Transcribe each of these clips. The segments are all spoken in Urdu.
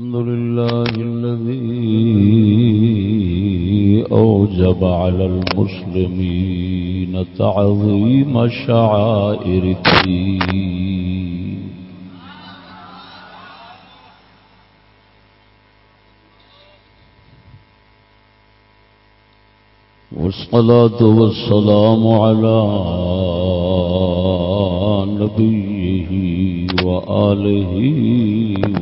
الحمد لله الذي أوجب على المسلمين تعظيم شعائر الدين. والصلاة والسلام على نبيه وآله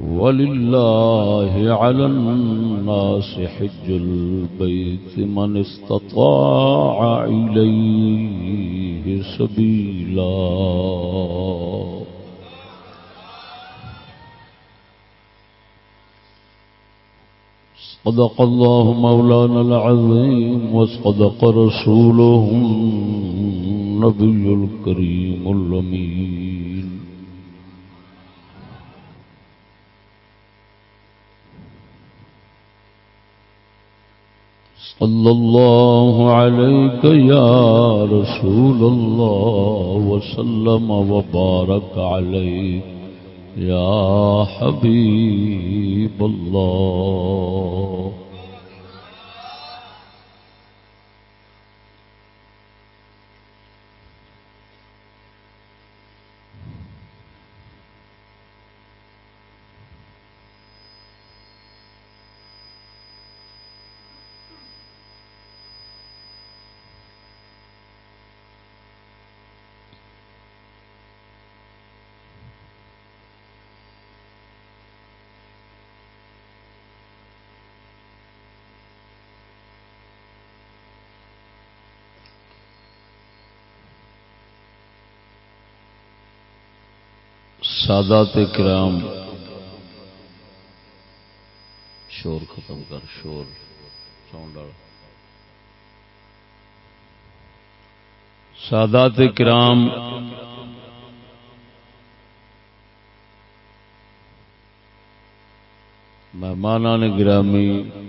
ولله على الناس حج البيت من استطاع إليه سبيلا. صدق الله مولانا العظيم وصدق رسوله النبي الكريم الأمين. صلى الله عليك يا رسول الله وسلم وبارك عليك يا حبيب الله. سادات کرام۔ شور ختم کر شور۔ ساؤنڈ سادات کرام۔ مہمان نے گرامی۔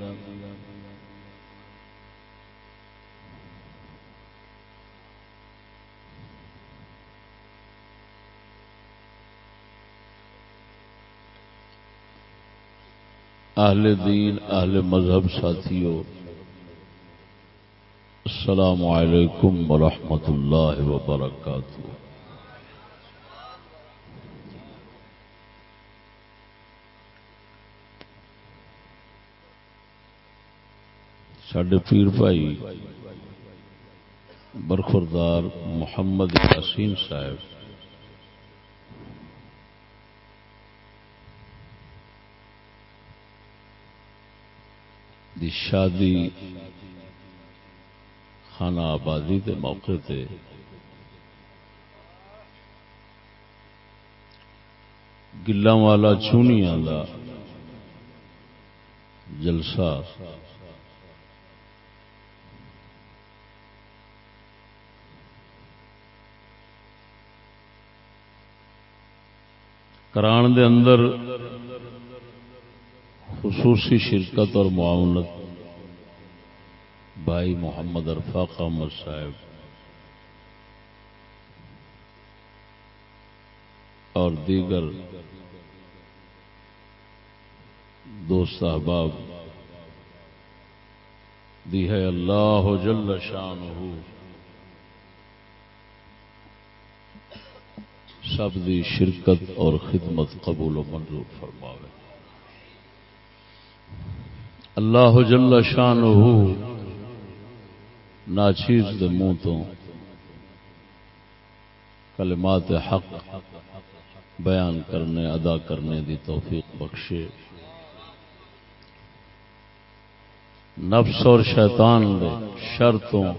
اہل دین، اہل مذہب ساتھیوں السلام علیکم ورحمۃ اللہ وبرکاتہ۔ سڈے پیر بھائی برخوردار محمد یاسین صاحب دی شادی خانہ آبادی کے موقع تے۔ گلا والا چونیاں دا جلسہ۔ کران دے اندر خصوصی شرکت اور معاونت بھائی محمد ارفاق احمد صاحب اور دیگر دوست احباب، دی ہے اللہ جل شان سب دی شرکت اور خدمت قبول و منظور فرماوے۔ اللہ جل شان ناچیز دے منہ تو کلمات حق بیان کرنے، ادا کرنے دی توفیق بخشے۔ نفس اور شیطان دے شرطوں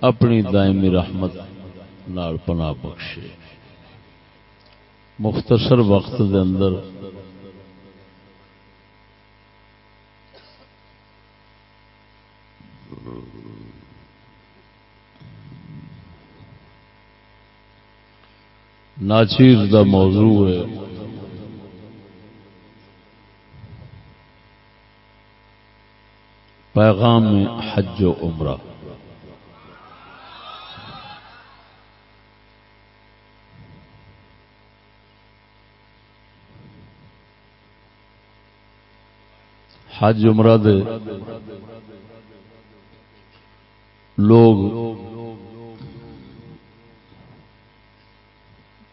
اپنی دائمی رحمت نال پناہ بخشے۔ مختصر وقت دے اندر ناچیز دا موضوع ہے۔ پیغام حج و عمرہ۔ حج عمرہ دے۔ لوگ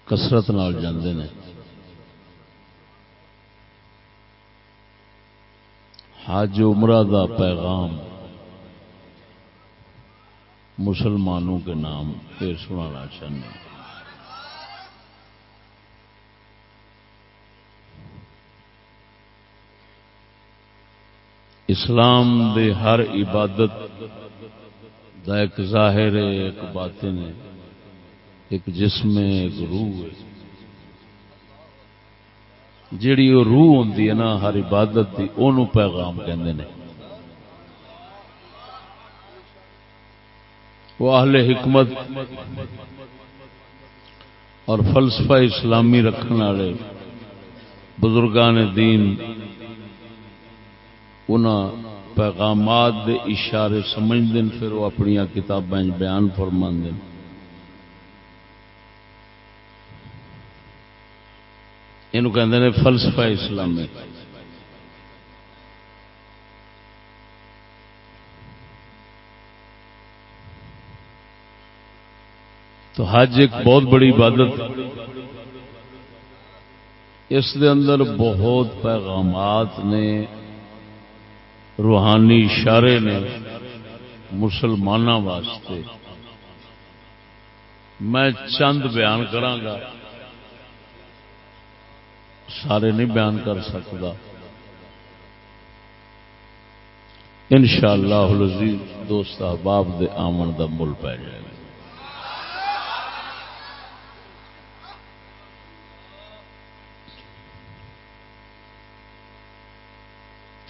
کسرت نال جاندے نے۔ حج عمرہ دا پیغام مسلمانوں کے نام پہ سنانا چاہیے اسلام دے ہر عبادت دا ایک ظاہر ہے، ایک باطن ہے، ایک جسم ہے، ایک روح ہے۔ جیڑی وہ روح ہوندی ہے نا، ہر عبادت دی، اونوں پیغام کہندے نے۔ وہ اہل حکمت اور فلسفہ اسلامی رکھنے والے بزرگان دین پیغامات دے اشارے سمجھ دین پھر وہ اپنی کتابیں بیان فرما دین یہ کہ فلسفہ اسلامی۔ تو حج ایک بہت بڑی عبادت اس دے اندر بہت پیغامات نے روحانی اشارے نے مسلمانوں واسطے۔ میں چند بیان گا سارے نہیں بیان کر سکتا۔ ان شاء اللہ دوست احباب دے آمن دا مل پی جائے گا۔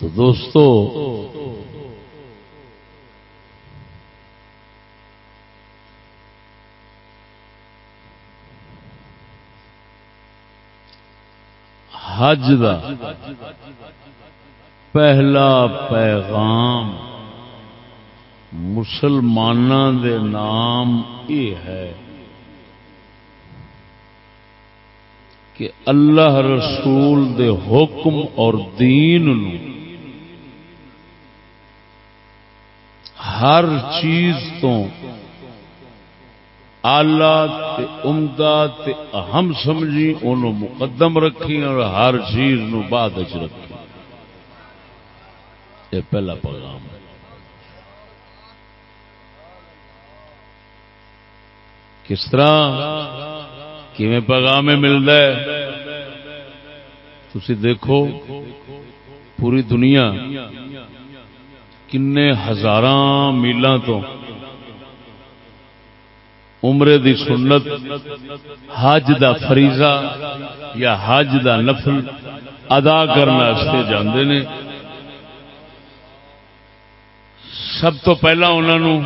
تو دوستو، حج دا پہلا پیغام مسلمانوں دے نام یہ ہے کہ اللہ رسول دے حکم اور دین نو ہر چیز تو آلہ عمدہ اہم سمجھی، انہوں مقدم رکھی اور ہر چیز نو بعد چ رکھی یہ پہلا پیغام ہے۔ کس طرح؟ کیون پیغام ملتا ہے؟ تھی دیکھو، پوری دنیا کنے ہزار میلوں تو عمرے دی سنت، حج دا فریضہ یا حج دا نفل ادا کرنے جاندے نے۔ سب تو پہلا انہوں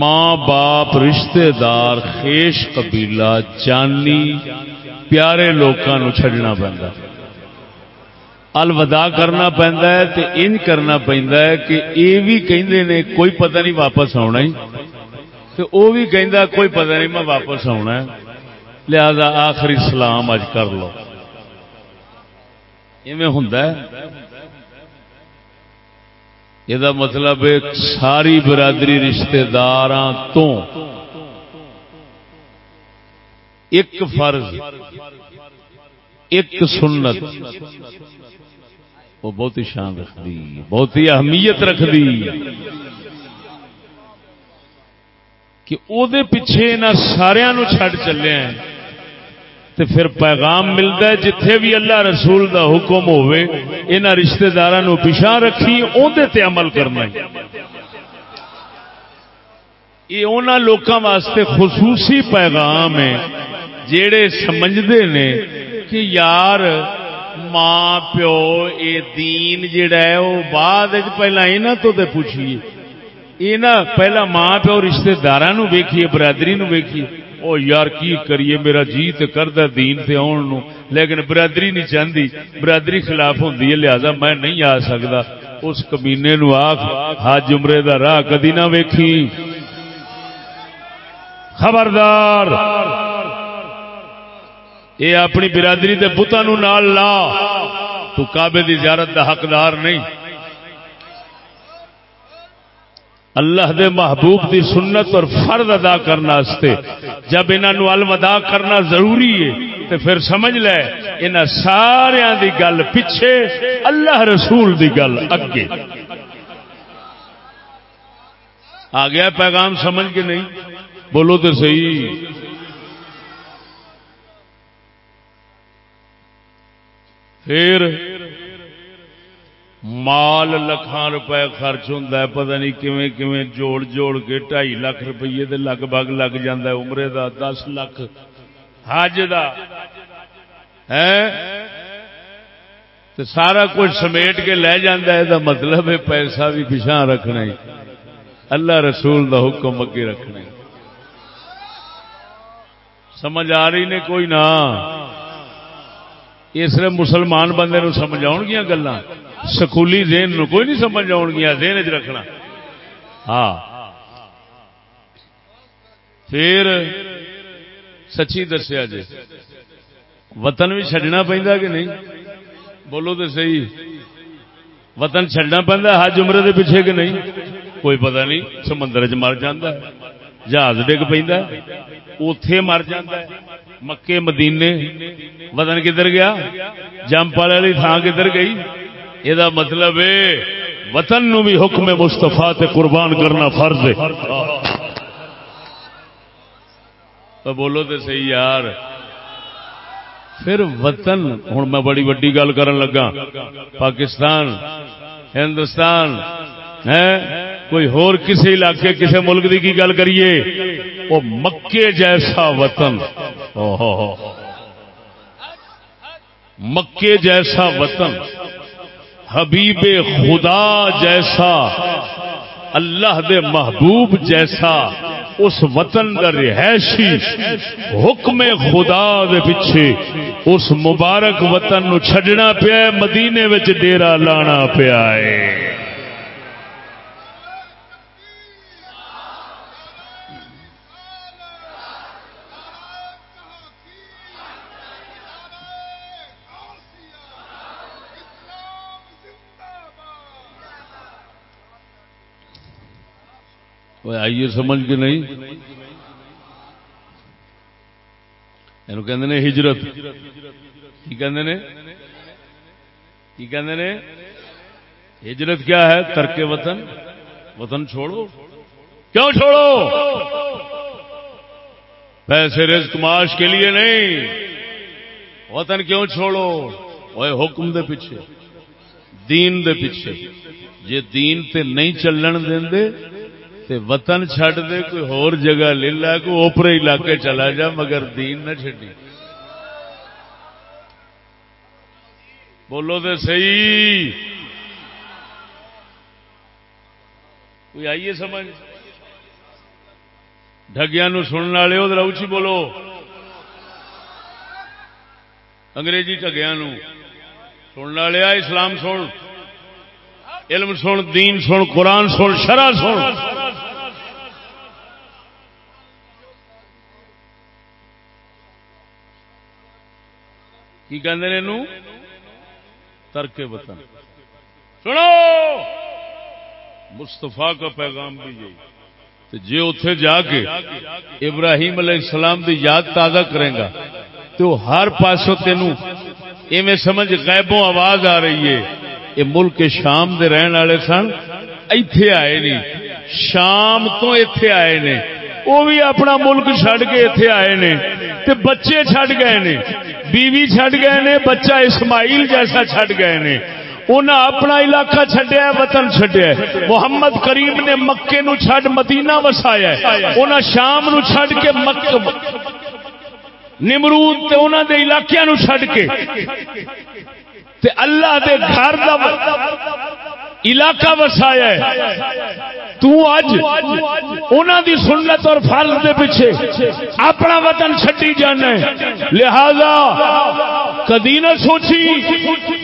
ماں باپ رشتے دار، خیش قبیلہ، جانی، پیارے لوگوں چڈنا پہنتا الوداع کرنا پہنتا ہے تے ان کرنا پہنتا ہے کہ یہ بھی کہندے نے کوئی پتہ نہیں واپس آنا ہی۔ تے او بھی کہندا کوئی پتہ نہیں میں واپس آنا ہے۔ لہذا آخری سلام اج کر لو۔ ایویں ہوندا ہے۔ یہ مطلب ساری برادری رشتہ دار تو ایک فرض، ایک سنت۔ وہ بہت ہی شان رکھتی بہت ہی اہمیت رکھتی کہ او دے پیچھے نہ سارا چھڈ چلے ہیں، تے پھر پیغام ملتا ہے جتھے بھی اللہ رسول دا حکم ہوئے انہاں رشتہ داراں پیچھا رکھی، اون تے عمل کرنا ہے۔ یہ انہاں لوکاں واسطے خصوصی پیغام ہے، جیڑے سمجھدے نے کہ یار ماں پیو، اے دین جڑا ہے وہ بعد پہلا یہاں تو تے پوچھیے۔ یہ نا پہلا ماں پیو رشتے دار ویکھیے، برادری نو ویکھیے۔ او یار کی کریے، میرا جی تے کردا دین تے آن نو لیکن برادری نہیں چاہتی برادری خلاف ہوندی ہے، لہذا میں نہیں آ سکتا اس کمینے نو آخ حج عمرے دا راہ کدی نہ ویکھی۔ خبردار! اے اپنی برادری دے بتاں نو نال لا۔ تو کعبے دی زیارت دا حقدار نہیں۔ اللہ دے محبوب دی سنت اور فرد ادا کرنا واسطے۔ جب انہوں الوداع کرنا ضروری ہے تو پھر سمجھ لے ان سارا دی گل پیچھے اللہ رسول دی گل اگے۔ آ گیا پیغام سمجھ کے نہیں؟ بولو تو صحیح۔ پھر مال لکھان روپے خرچ ہوں پتہ نہیں کیویں کیویں جوڑ جوڑ کے ڈائی لاکھ روپیے دے لگ بگ لگ جاندہ ہے، عمرے دا دس لاکھ، حج دا سارا کچھ سمیٹ کے لے ہے، دا مطلب ہے پیسہ بھی پچھا رکھنا ہے اللہ رسول دا حکم اگے رکھنا سمجھ آ رہی نے کوئی نہ؟ اس لیے مسلمان بندے نو سمجھ آن گیا گلا سکولی دین نو کوئی نہیں سمجھ آن گیا دین چ رکھنا۔ ہاں۔ پھر سچی دسیا جی وطن بھی چڈنا پہنتا کہ نہیں؟ بولو تو صحیح۔ وطن چڈنا پہنتا حج عمرے دے پیچھے کہ نہیں؟ کوئی پتہ نہیں، سمندر چ مر جاتا جہاز ڈگ پہ اتے مر جاتا ہے۔ مکے، مدینے، وطن کدھر گیا؟ جمپ والی تھان کدھر گئی؟ یہ مطلب ہے، وطن نو بھی حکم مستفا تے قربان کرنا فرض ہے۔ بولو تو صحیح یار۔ پھر وطن ہوں میں بڑی وڈی گل کرن لگا۔ پاکستان، ہندوستان ہے کوئی ہور کسی علاقے کسی ملک دی کی گل کریے؟ وہ مکے جیسا وطن۔ مکے جیسا وطن۔ حبیب خدا جیسا۔ اللہ دے محبوب جیسا۔ اس وطن کا رہائشی۔ حکم خدا دے پیچھے۔ اس مبارک وطن نو چھڈنا پیا مدینے وچ ڈیرا لانا پیا ہے۔ آئیے سمجھ کے نہیں؟ یہ ہجرت۔ کی کہ ہجرت کیا ہے؟ ترک وطن۔ وطن چھوڑو۔ کیوں چھوڑو؟ پیسے رزق معاش کے لیے نہیں۔ وطن کیوں چھوڑو؟ وہ حکم دے پیچھے۔ دین دے پیچھے۔ جی دین تے نہیں چلن دیں تے وطن چھڈ دے، کوئی ہور جگہ لے لا کوئی اوپرے علاقے چلا جا، مگر دین نہ چڈی بولو تو صحیح۔ کوئی آئیے سمجھ؟ ڈگیا سننے والے ادھر اچھی بولو۔ انگریزی ٹگیا سننے والے اسلام سن، علم سن، دین سن، قرآن سن شرح سن۔ کی کہ ترک وطن۔ سنو! مستفا کا پیغام بھی یہی۔ جی اتے جا کے ابراہیم علیہ السلام دی یاد تازہ کرے گا تو ہر پاسوں تینوں ایویں سمجھ غیبوں آواز آ رہی ہے یہ ملک شام دے رہن والے سن، ایتھے آئے نہیں شام تو ایتھے آئے نے۔ وہ بھی اپنا ملک چھڈ کے ایتھے آئے نے تے بچے چھڈ گئے نے، بیوی چھڈ گئے نے، بچہ اسماعیل جیسا چھڈ گئے نے۔ انہیں اپنا علاقہ چھڈیا وطن چھڈیا محمد کریم نے مکے نو چھڈ مدینہ وسایا انہیں شام نو چھڈ کے مکہ نمرود تے انہاں دے علاقے نو چھڈ کے۔ تے اللہ دے گھر دا علاقہ وسایا ہے۔ تو اج انہاں دی سنت اور فرض دے پیچھے اپنا وطن چھٹی جانا ہے۔ لہذا کدی نہ سوچی،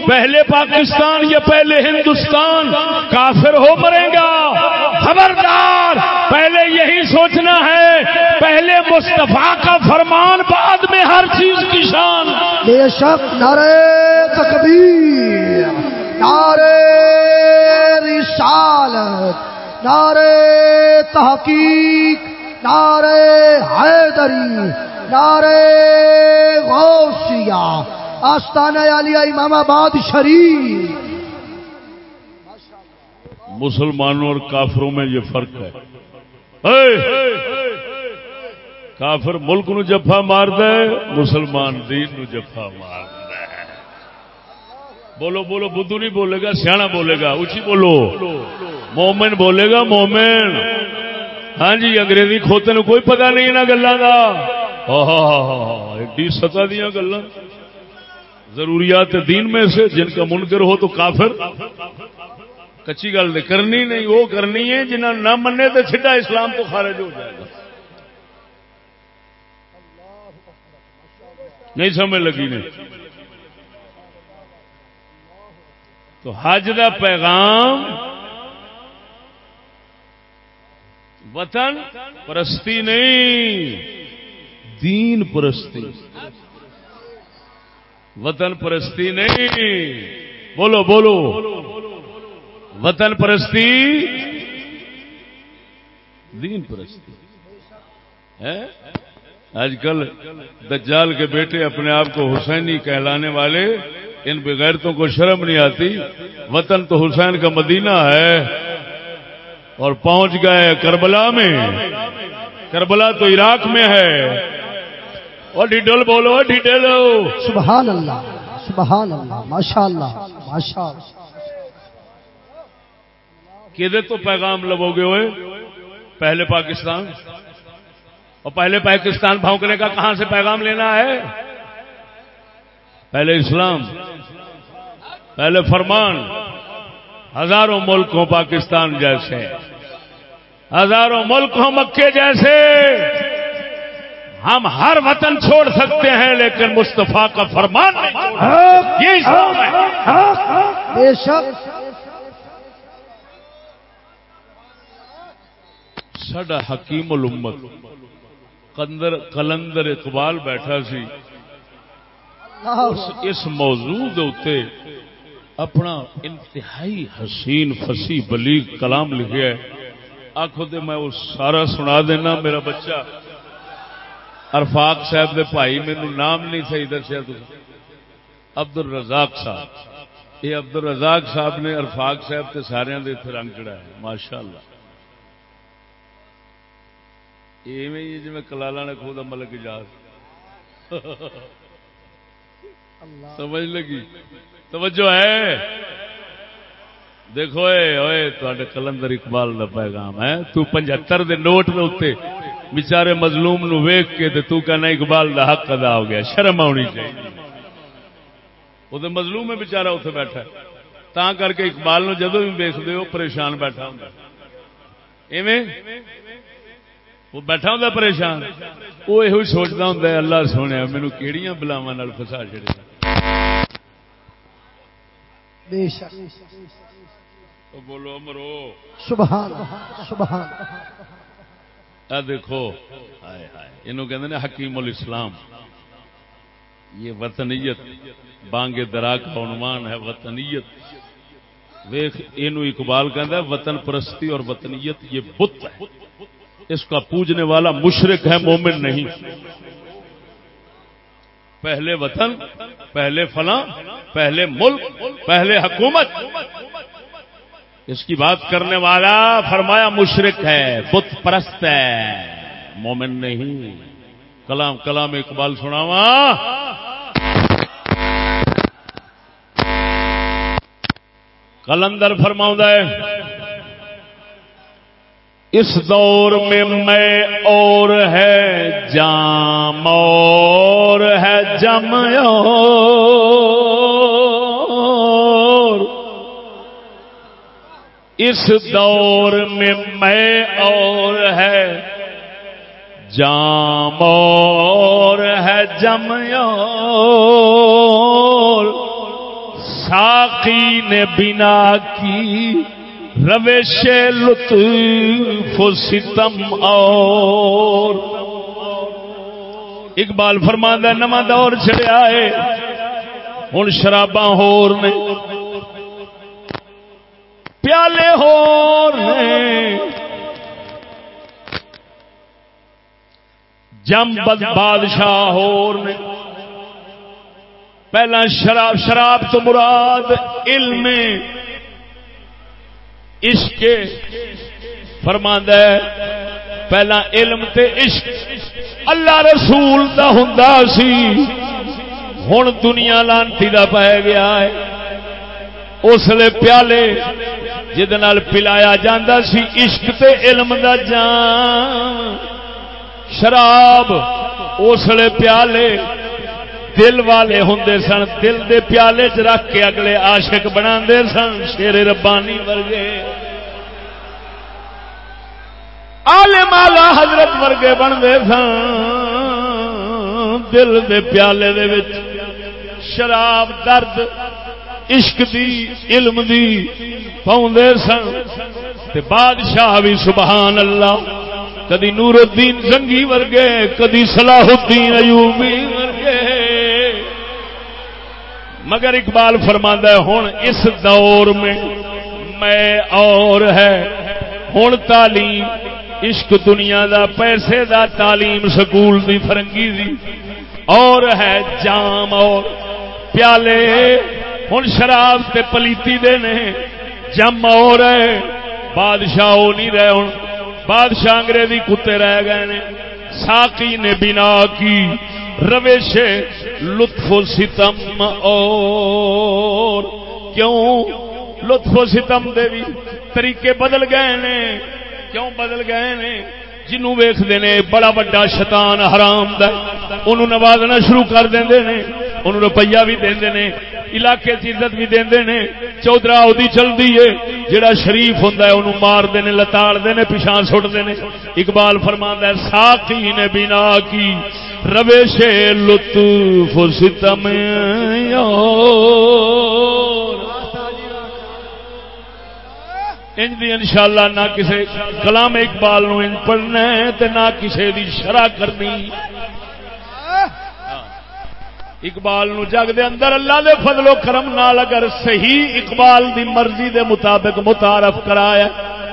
پہلے پاکستان یا پہلے ہندوستان کافر ہو مرے گا۔ خبردار، پہلے یہی سوچنا ہے۔ پہلے مصطفیٰ کا فرمان بعد میں ہر چیز کی شان۔ بے شک نعرہ تکبیر۔ نعرہ رسالت، نعرہ تحقیق، نعرہ حیدری، نعرہ غوثیہ، آستانہ علیہ امام آباد شریف۔ مسلمانوں اور کافروں میں یہ فرق ہے۔ اے! کافر ملک نو جفا مار دے، مسلمان دین نو جفا مار دے۔ بولو بولو، بدھو نہیں بولے گا، سیاح بولے گا اچھی بولو۔ مومن بولے گا، مومن۔ ہاں جی انگریزی کھوتے نو کوئی پتہ نہیں یہاں گلوں کا ایڈی سطح دیا گلا ضروریات دین میں سے، جن کا منکر ہو تو کافر۔ کچی گل نہیں کرنی نہیں، وہ کرنی ہے جنہ نہ منے تو سیدھا اسلام تو خارج ہو جائے گا۔ نہیں سمجھ لگی نہیں تو حج دا پیغام وطن پرستی نہیں، دین پرستی۔ وطن پرستی نہیں۔ بولو بولو۔ وطن پرستی، دین پرستی۔ آج کل دجال کے بیٹے اپنے آپ کو حسینی کہلانے والے ان بغیرتوں کو شرم نہیں آتی۔ وطن تو حسین کا مدینہ ہے اور پہنچ گئے کربلا میں۔ کربلا تو عراق میں ہے۔ اور ڈیڈل بولو ڈیڈل سبحان اللہ سبحان اللہ ماشاء اللہ ماشاء اللہ تو پیغام لبو گے ہوئے؟ پہلے پاکستان۔ اور پہلے پاکستان بھونکنے کا کہاں سے پیغام لینا ہے؟ پہلے اسلام۔ پہلے فرمان ہزاروں ملک ہوں پاکستان جیسے ہزاروں ملک ہوں مکے جیسے۔ ہم ہر وطن چھوڑ سکتے ہیں لیکن مصطفیٰ کا فرمان یہ اسلام ہے۔ سڈا حکیم الامت قندر کلندر اقبال بیٹھا سی۔ اس, اس موضوع دے اپنا انتہائی حسین فسی بلیغ کلام لکھیا ہے۔ آخو دے میں وہ سارا سنا دینا، میرا بچہ۔ ارفاق صاحب دے بھائی مینو نام نہیں صحیح دسیا عبد الرزاق صاحب۔ یہ عبد الرزاق صاحب نے ارفاق صاحب تے سارے دے رنگ چڑھا ماشاء اللہ ایویں جی میں کلالا نے خود ملک اجاز سمجھ لگی؟ توجہ ہے؟ دیکھو تے کلندر اقبال کا پیغام ہے۔ تو پنجہتر دے نوٹ دے اتنے بچارے مظلوم نو ویخ کے تے تو کہنا اقبال دا حق ادا ہو گیا، شرم آنی چاہیے۔ وہ تو مظلوم ہے بچارا اتنے بیٹھا تا کر کے اقبال نو جدو بھی ویستے ہو پریشان بیٹھا ہوں ایویں؟ وہ بیٹھا ہوں پریشان۔ وہ یہ سوچتا ہوں اللہ سونے مینو کہڑی بلاوا فسا چڑے بولو امرو سبحان سبحان دیکھو۔ یہ کہ حکیم الاسلام۔ یہ وطنیت بانگ درا کا عنوان ہے وطنیت۔ ویخ یہ اقبال کہ وطن پرستی اور وطنیت یہ بت ہے۔ اس کا پوجنے والا مشرق ہے مومن نہیں۔ پہلے وطن، پہلے فلاں، پہلے ملک، پہلے حکومت۔ اس کی بات کرنے والا فرمایا، مشرق ہے، بت پرست ہے۔ مومن نہیں۔ کلام کلام اقبال سناوا کلندر فرماؤں ہے اس دور میں میں اور ہے جام اور ہے جم اور۔ اس دور میں میں اور ہے جام اور ہے جم اور۔ ساقی نے بنا کی روش لطف و ستم اور۔ اقبال فرماندہ نواں دور چڑیا ہے ہوں شراباں ہور نے۔ پیالے ہور نے۔ جم بد بادشاہ ہور نے۔ پہلا شراب شراب تو مراد علم عشق فرماند ہے، پہلا علم تے عشق اللہ رسول دا ہوں سی۔ ہوں دنیا لانتی دا پی گیا ہے۔ اس لیے پیالے جہد پلایا جاندہ سی، عشق تے علم دا جان۔ شراب، اس لیے پیالے دل والے ہوں سن، دل دے پیالے چ رکھ کے اگلے عاشق بنا سن، شیر ربانی ورگے۔ آلے مالا حضرت ورگے بنتے سن۔ دل دے پیالے دے وچ شراب، درد، عشق دی، علم دی پاؤں سن۔ تے بادشاہ بھی سبحان اللہ، کدی نور الدین زنگی ورگے، کدی صلاح الدین ایوبی ورگے۔ مگر اقبال فرماندہ ہے ہوں اس دور میں میں اور ہے۔ ہوں تعلیم، عشق دنیا دا، پیسے دا، تعلیم سکول دی فرنگی دی اور ہے جام اور پیالے۔ ہوں شراب تے پلیتی دے نے۔ جم اور ہے۔ بادشاہ وہ نہیں رہے ہوں بادشاہ انگریزی کتے رہ گئے نے۔ ساقی نے بنا کی۔ روش لطف و ستم اور کیوں لطف و ستم دے بھی طریقے بدل گئے نے؟ کیوں بدل گئے نے؟ جنوں ویختے نے بڑا بڑا شیطان حرام دا، انہوں نوازنا شروع کر دیں نے، انہوں روپیہ بھی دیں نے، علاقے کی عزت بھی دیں نے، چودرا وہ چلتی ہے، جڑا شریف ہوں انہوں مار دے لتاڑ دے پچھا سٹتے ہیں اقبال فرما ہے، ساقی نے بنا کی۔ روش لطف ستم انج دی انشاءاللہ نہ کسے کلام اقبال نو انج پڑھنا ہے تے نہ کسے دی شرح کرنی۔ ہاں۔ اقبال نو جگ دے اندر اللہ دے فضل و کرم نال اگر صحیح اقبال دی مرضی دے مطابق متعارف کرایا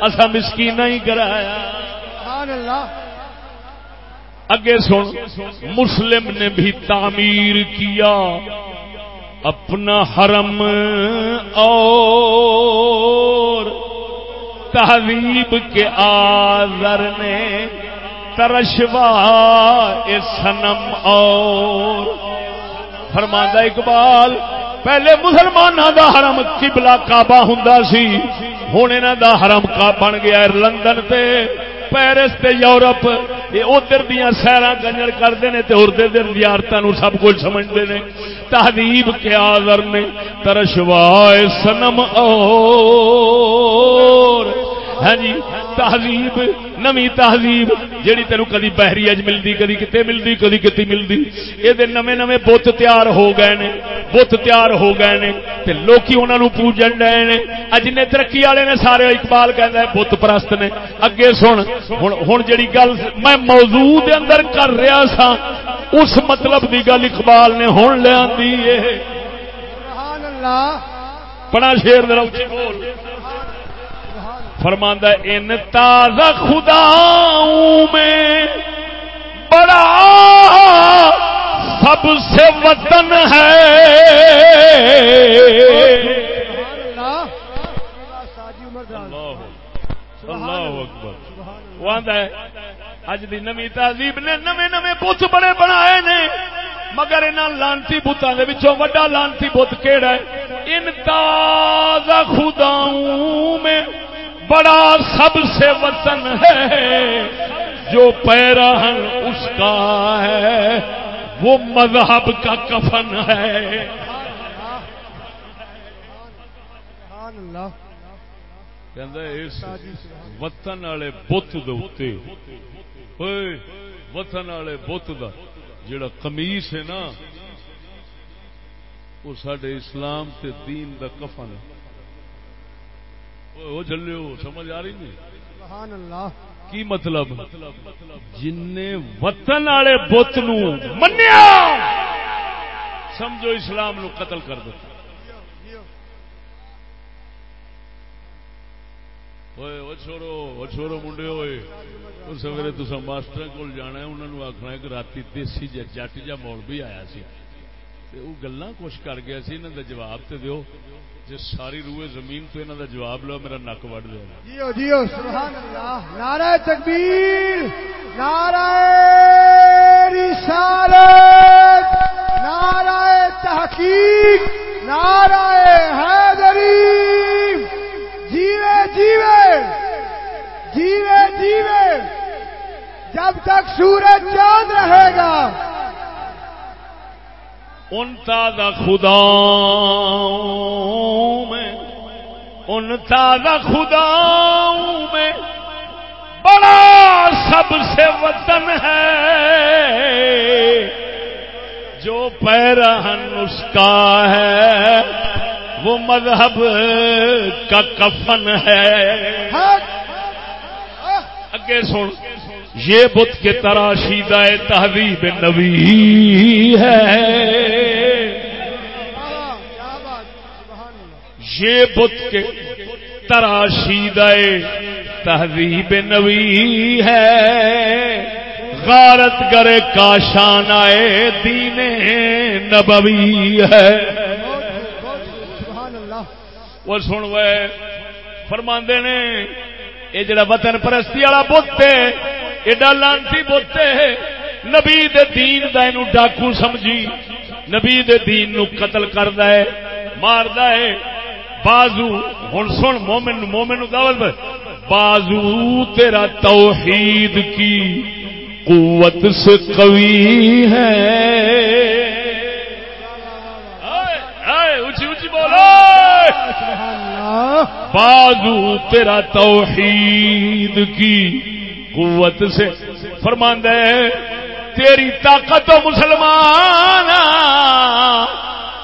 اسا مسکین نہیں کرایا۔ سبحان اللہ۔ اگے سن، مسلم نے بھی تعمیر کیا۔ اپنا حرم اور تہذیب کے آزر نے ترشوا سنم اور۔ فرماندہ اقبال، پہلے مسلمانوں دا حرم قبلہ کعبہ ہوں سی ہوں یہاں دا حرم کا بن گیا لندن تے۔ پیرس تے یورپ، یہ ادھر دیا سیرا کنجر کرتے ہیں تو ادھر دن زیارتوں سب کچھ سمجھتے ہیں تہذیب کے آدر نے ترشوائے سنم اور ہاں جی تہذیب نمی تہذیب جیڑی تینوں کدی بحری اج ملتی کدی کتے ملتی کدی کتی ملتی یہ نمے نمے بت تیار ہو گئے نے بت تیار ہو گئے نے تے لوکی انہاں نو پوجن ڈے نے اج نے ترقی والے نے سارے اقبال کہندا ہے بت پرست نے اگے سن ہن ہن جڑی گل میں موضوع دے اندر کر رہا سا اس مطلب دی گل اقبال نے آندی ہے۔ سبحان اللہ۔ بڑا شیر اونچی بول۔ فرماندہ ان تازہ خدا میں بڑا سب سے وطن ہے. اج دی نمی تہذیب نے نمے نمے بت بڑے بنائے نے، مگر ان لانتی بتان وڈا لانتی بت کہڑا ہے؟ ان تازہ خداؤں میں بڑا سب سے وطن ہے جو پیراہن اس کا ہے۔ وہ مذہب کا کفن ہے۔ اس وطن والے بت دے وطن والے بت دا جڑا قمیص ہے نا وہ سڈے اسلام تے دین دا کفن ہے۔ وہ جلو سمجھ آ رہی نہیں سبحان اللہ کی مطلب جن وطن والے بت منیا سمجھو اسلام نو قتل کر دیتا چھوڑو چھوڑو منڈے ہوئے سویرے تو ماسٹر کو جانا ہے انہوں نے آخنا کہ رات دیسی جٹ جا مول بھی آیا سی وہ گلا کچھ کر گیا سی انہوں کا جواب تو دیو۔ جی ساری روئے زمین تو انہوں کا جواب لو، میرا نک وڈ دیا جیو جیو سبحان اللہ نعرہ تکبیر، نعرہ رسالت، نعرہ تحقیق، نعرہ حیدری۔ جیوے جیوے جیوے جیوے۔ جب تک سورج چاند رہے گا ان تازہ خدا میں ان تازہ خدا میں بڑا سب سے وطن ہے۔ جو پیرہن اس کا ہے وہ مذہب کا کفن ہے۔ اگے سن۔ یہ بت کے تراشیدہ تہذیب نبی ہے۔ یہ بت کے تراشیدہ تہذیب نبی ہے۔ غارت گرے کاشان آئے دین نبوی ہے۔ وہ سن وے، فرماندے نے، یہ جڑا وطن پرستی والا بت ہے ایڈا لانتی بت ہے نبی دے دین دا اینو ڈاکو سمجھی۔ نبی دے دین نو قتل کردا ہے ماردا ہے۔ بازو ہن سن مومن مومن دعوت بازو تیرا توحید کی قوت سے قوی ہے۔ اونچی اونچی بولو۔ بازو تیرا توحید کی قوت سے فرماند ہے تیری طاقت و مسلمان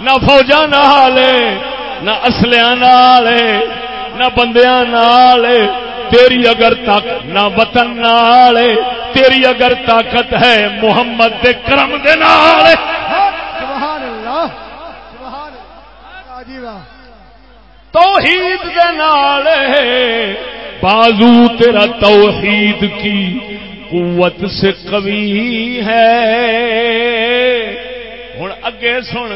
نہ فوجا نالے نہ اصلیاں نالے نہ بندیاں نالے تیری اگر طاقت نہ وطن نالے تیری اگر طاقت ہے محمد دے کرم دے نالے سبحان اللہ سبحان اللہ توحید دے نالے بازو تیرا توحید کی قوت سے قوی ہے۔ ہوں اگے سن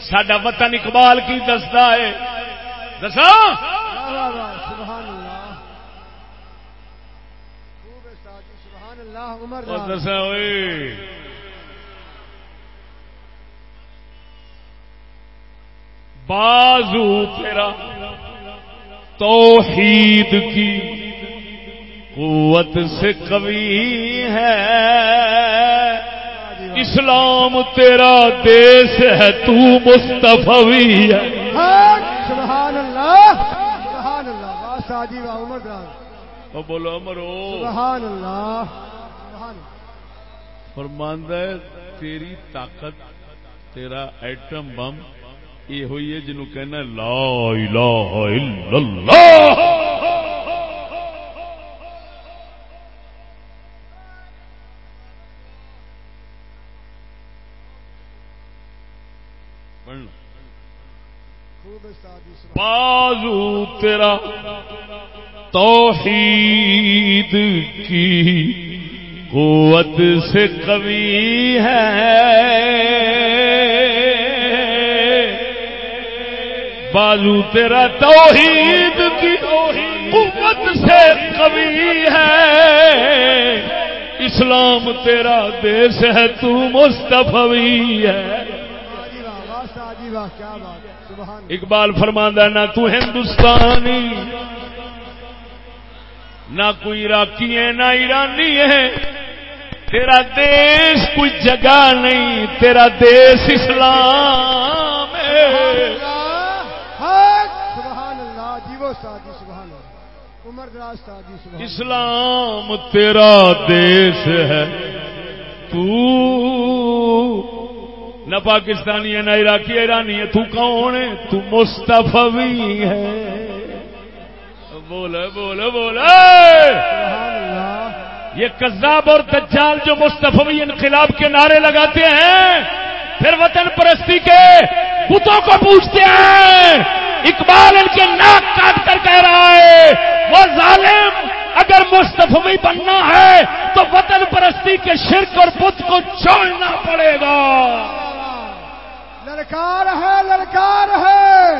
سڈا وطن اقبال کی دستا ہے۔ دسا دسا بازو تیرا توحید کی قوت سے قوی ہے۔ اسلام تیرا دیس ہے تو مستفوی ہے۔ ہاں، سبحان اللہ سبحان اللہ واہ ساجی واہ عمر جان۔ اور بولو امرو سبحان اللہ سبحان اللہ۔ فرماندہ ہے تیری طاقت تیرا ایٹم بم یہ ہوئی ہے جنہوں کہنا لا الہ الا اللہ۔ بازو تیرا توحید کی قوت سے قوی ہے۔ بازو تیرا توحید کی قوت سے قوی ہے۔ اسلام تیرا دیش ہے، تو مستفوی ہے۔ اقبال فرماندہ، نہ تو ہندوستانی، نہ کوئی عراقی ہے، نہ ایرانی ہے۔ تیرا دیش کوئی جگہ نہیں، تیرا دیش اسلام۔ سبحان اللہ۔ عمر دراز سبحان اسلام تیرا دیش ہے۔ تو نہ پاکستانی ہے نہ عراقی ایرانی ہے۔ تو کون ہے؟ تو مستفوی ہے۔ بول بول بول اللہ۔ یہ کذاب اور دجال جو مستفوی انقلاب کے نعرے لگاتے ہیں پھر وطن پرستی کے بتوں کو پوچھتے ہیں۔ اقبال ان کے ناک کاٹ کر کہہ رہا ہے وہ ظالم اگر مستفوی بننا ہے تو وطن پرستی کے شرک اور بت کو چھوڑنا پڑے گا۔ للکار ہے للکار ہے۔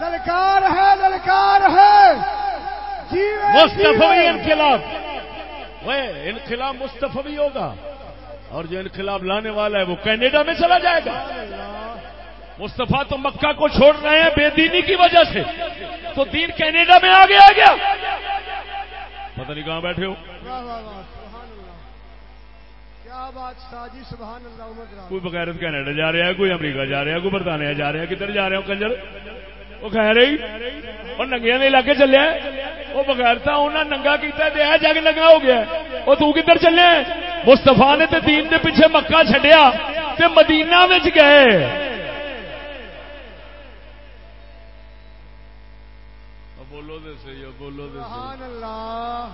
للکار ہے للکار ہے۔ جیوے مستفوی جیوے۔ انقلاب۔ وہ انقلاب مستفوی ہوگا اور جو انقلاب لانے والا ہے وہ کینیڈا میں چلا جائے گا۔ مصطفیٰ تو مکہ کو چھوڑ رہے ہیں بے دینی کی وجہ سے۔ تو دین کینیڈا میں آگے آ گیا۔ پتہ نہیں کہاں بیٹھے ہو۔ دراز کوئی بغیرت کینیڈا جا رہا ہے کوئی امریکہ جا رہا ہے کوئی برطانیہ جا رہا ہے کدھر جا رہے ہو کنجر؟ وہ کہہ رہی اور ننگیا کے علاقے چلے وہ بغیرتا انہیں ننگا کیتا دیا جا کے ننگا ہو گیا وہ تو کدھر چلے مستفا نے تے دین دے پیچھے مکہ چھڈیا تے مدینہ گئے۔ بولو دے صحیح بولو دے سبحان اللہ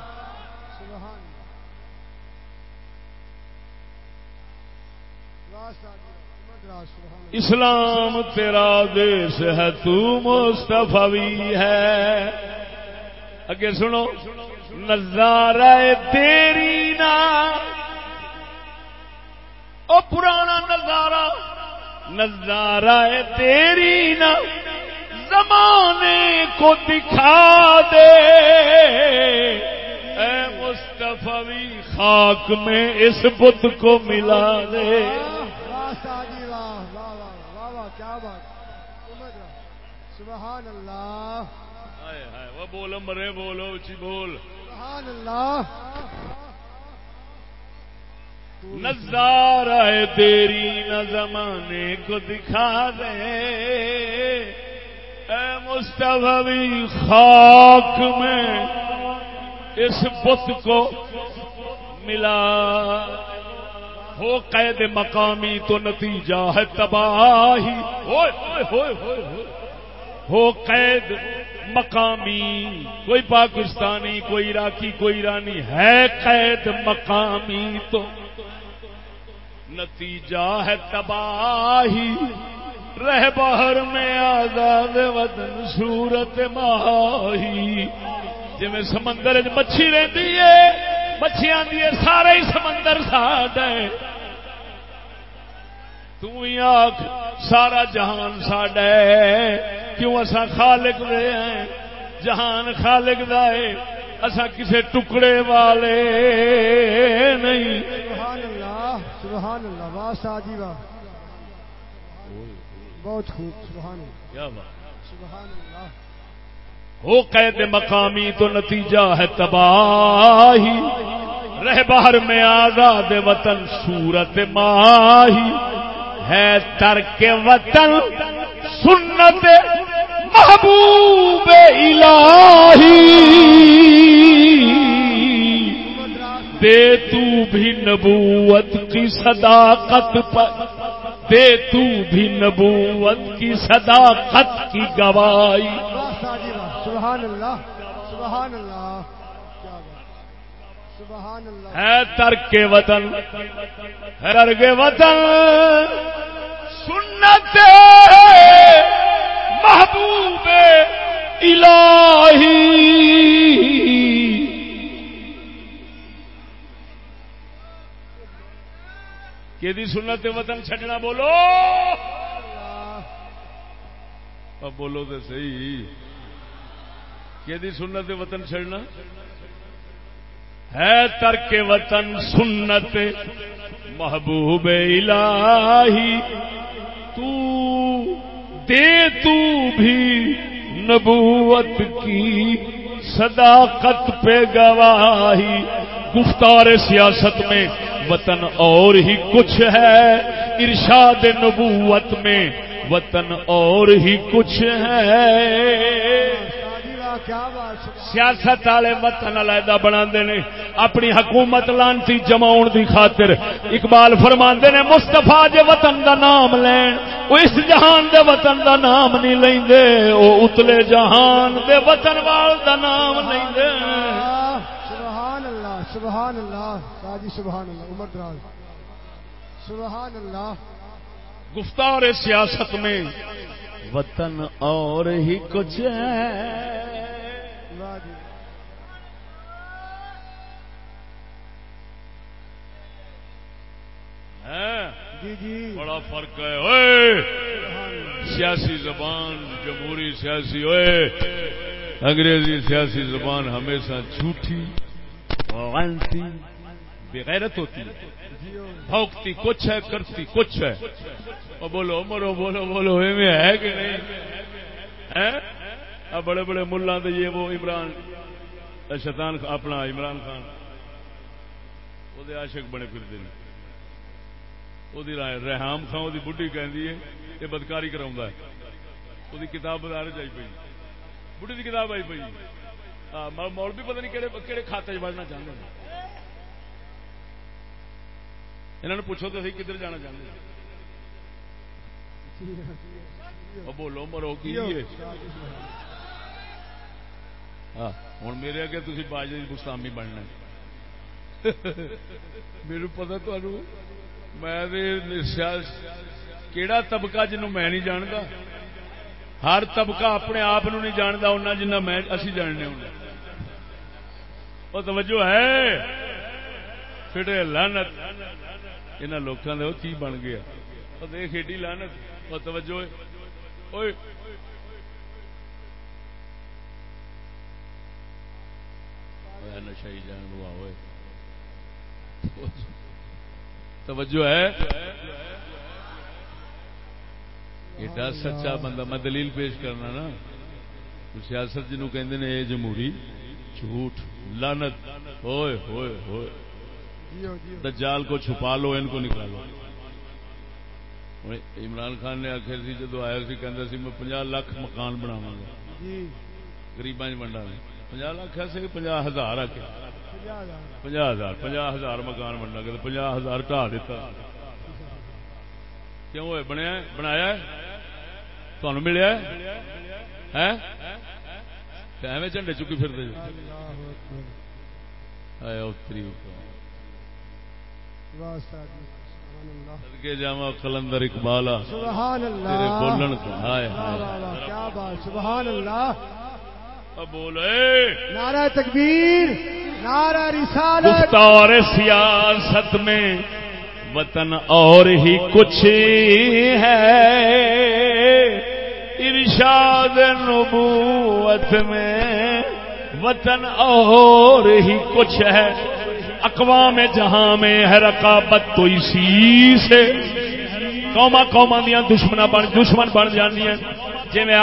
سبحان اسلام تیرا دیش ہے تو مستفوی ہے۔ اگے سنو نظارہ تیری نا۔ او پرانا نظارہ نظارہ تیری نا۔ زمانے کو دکھا دے۔ اے مستفوی خاک میں اس بت کو ملا دے۔ بات سبحان اللہ وہ بولو مرے بولو اچھی بول سبحان اللہ نظارہ تیری نہ زمانے کو دکھا دے۔ اے مستفی خاک میں اس بت کو ملا۔ ہو قید مقامی تو نتیجہ ہے تباہی۔ ہوئے ہوئے ہوئے ہوئے ہوئے۔ ہو قید مقامی۔ کوئی پاکستانی، کوئی عراقی، کوئی ایرانی ہے قید مقامی تو۔ نتیجہ ہے تباہی۔ رہ باہر میں آزاد وطن صورت ماہی۔ جی سمندر مچھی رہتی ہے مچھی آدھی ہے سارا ہی سمندر ساڈ ہے۔ تھی آخ سارا جہان ساڈا ہے۔ کیوں اصا خالق دے ہیں؟ جہان خالق دا ہے۔ اصا کسے ٹکڑے والے نہیں۔ سبحان اللہ سبحان اللہ جی واہ ساجی واہ۔ بہت خوب سبحان اللہ۔ سبحان اللہ۔ ہو قید مقامی تو نتیجہ ہے تباہی۔ رہ باہر میں آزاد وطن صورت ماہی۔ ہے ترک وطن سنت محبوب الہی۔ دے تو بھی نبوت کی صداقت پر۔ دے تو بھی نبوت کی صداقت کی گواہی۔ واہ سبحان اللہ سبحان اللہ سبحان اللہ۔ ہے ترک وطن ہے ترک وطن۔ سنت محبوب الہی۔ کہ دی سنت وطن چھڈنا بولو؟ اب بولو تو صحیح۔ کہ دی سنت وطن چھڑنا ہے ترک وطن سنت محبوب الہی۔ تو دے تو بھی نبوت کی صداقت پہ گواہی۔ گفتار سیاست میں وطن اور ہی کچھ ہے۔ ارشاد نبوت میں وطن اور ہی کچھ ہے۔ سیاست والے وطن علیحدہ بنا نے، اپنی حکومت لانتی جماؤن دی خاطر۔ اقبال فرما نے مستفا جے وطن دا نام لین، وہ اس جہان دے وطن دا نام نہیں لیندے، وہ اتلے جہان دے وطن وال دا نام لیندے۔ سبحان اللہ ساجی سبحان اللہ عمر دراز۔ سبحان اللہ۔ گفتار سیاست میں۔ وطن اور ہی کچھ ہے۔ واہ جی؟ جی جی۔ بڑا فرق ہے۔ اللہ سیاسی زبان جمہوری سیاسی اوئے۔ انگریزی سیاسی زبان ہمیشہ جھوٹی غلطی بغیرت ہوتی ہے۔ بھوکتی کچھ ہے، کرتی کچھ ہے۔ اور بولو، مرو، بولو بولو میں ہے کہ نہیں؟ اب بڑے بڑے ملا تو یہ وہ عمران۔ شیطان اپنا عمران خان۔ وہ عاشق بنے پھرتے ہیں۔ وہ رحام خان، وہ بڑھی کہ یہ بدکاری کرا وہ کتاب بازار چاہی پی بڑھی کی کتاب آئی پی مول بھی پتہ نہیں کہڑے کہڑے کھاتے چڑھنا چاہتے ہیں انہوں نے پوچھو تو صحیح کدھر جانا چاہتے ہیں بولو مرو کی ہوں میرے اگے تھی باجے گستامی بننا میرے پتا تمہوں میں کیڑا طبقہ جنوں میں نہیں جانتا ہر طبقہ اپنے آپ نہیں جانتا اُنہ جنہ میں اسی جاننے ہوں۔ وہ توجہ ہے پھر لانت یہاں لوگوں نے وہ کی بن گیا وہ دیکھ ایڈی لانت وہ توجہ ہے نشائی جان ہوا ہوئے توجہ ہے ایڈا سچا بندہ میں دلیل پیش کرنا نا سیاست جنوں کہندے نے یہ جمہوری جھوٹ لانت ہوئے ہوئے ہوئے۔ دجال کو چھپا لو، ان کو نکالو عمران خان نے آخر سی، جدو آیا سی، کہندا سی، میں 50 لاکھ مکان بناواں گا۔ جی غریباں چ ونڈا میں 50 لاکھ ہے سی 50 ہزار آ کے پنجا ہزار پنجا ہزار مکان بننا گیا پنجا ہزار ٹا دیتا۔ کیوں ہوئے؟ بنیا بنایا ہے؟ تمہیں ملیا ہے؟ ہیں؟ ایویں جھنڈے چکی سبحان اللہ صدقے جاواں قلندر اقبال سبحان اللہ تیرے بولن کو ہائے ہائے۔ کیا بات سبحان اللہ اب بول۔ اے۔ نعرہ تکبیر نعرہ رسالت۔ گفتار سیاست میں وطن اور ہی کچھ ہے۔ ارشاد نبوت میں وطن اور ہی کچھ ہے۔ اقوام جہاں میں ہے رقابت تو اسی سے۔ قوما قوما دیا دشمنا بن دشمن بن جانیاں جی میں